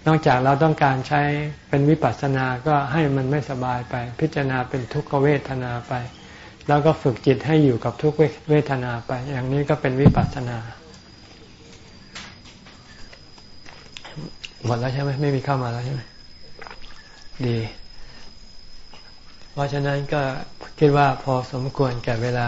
นอกจากเราต้องการใช้เป็นวิปัสสนาก็ให้มันไม่สบายไป พิจารณาเป็นทุกขเวทนาไป แล้วก็ฝึกจิตให้อยู่กับทุกเวทนาไป อย่างนี้ก็เป็นวิปัสสนา หมดแล้วใช่ไหมไม่มีเข้ามาแล้วใช่ไหมดี เพราะฉะนั้นก็คิดว่าพอสมควรแก่เวลา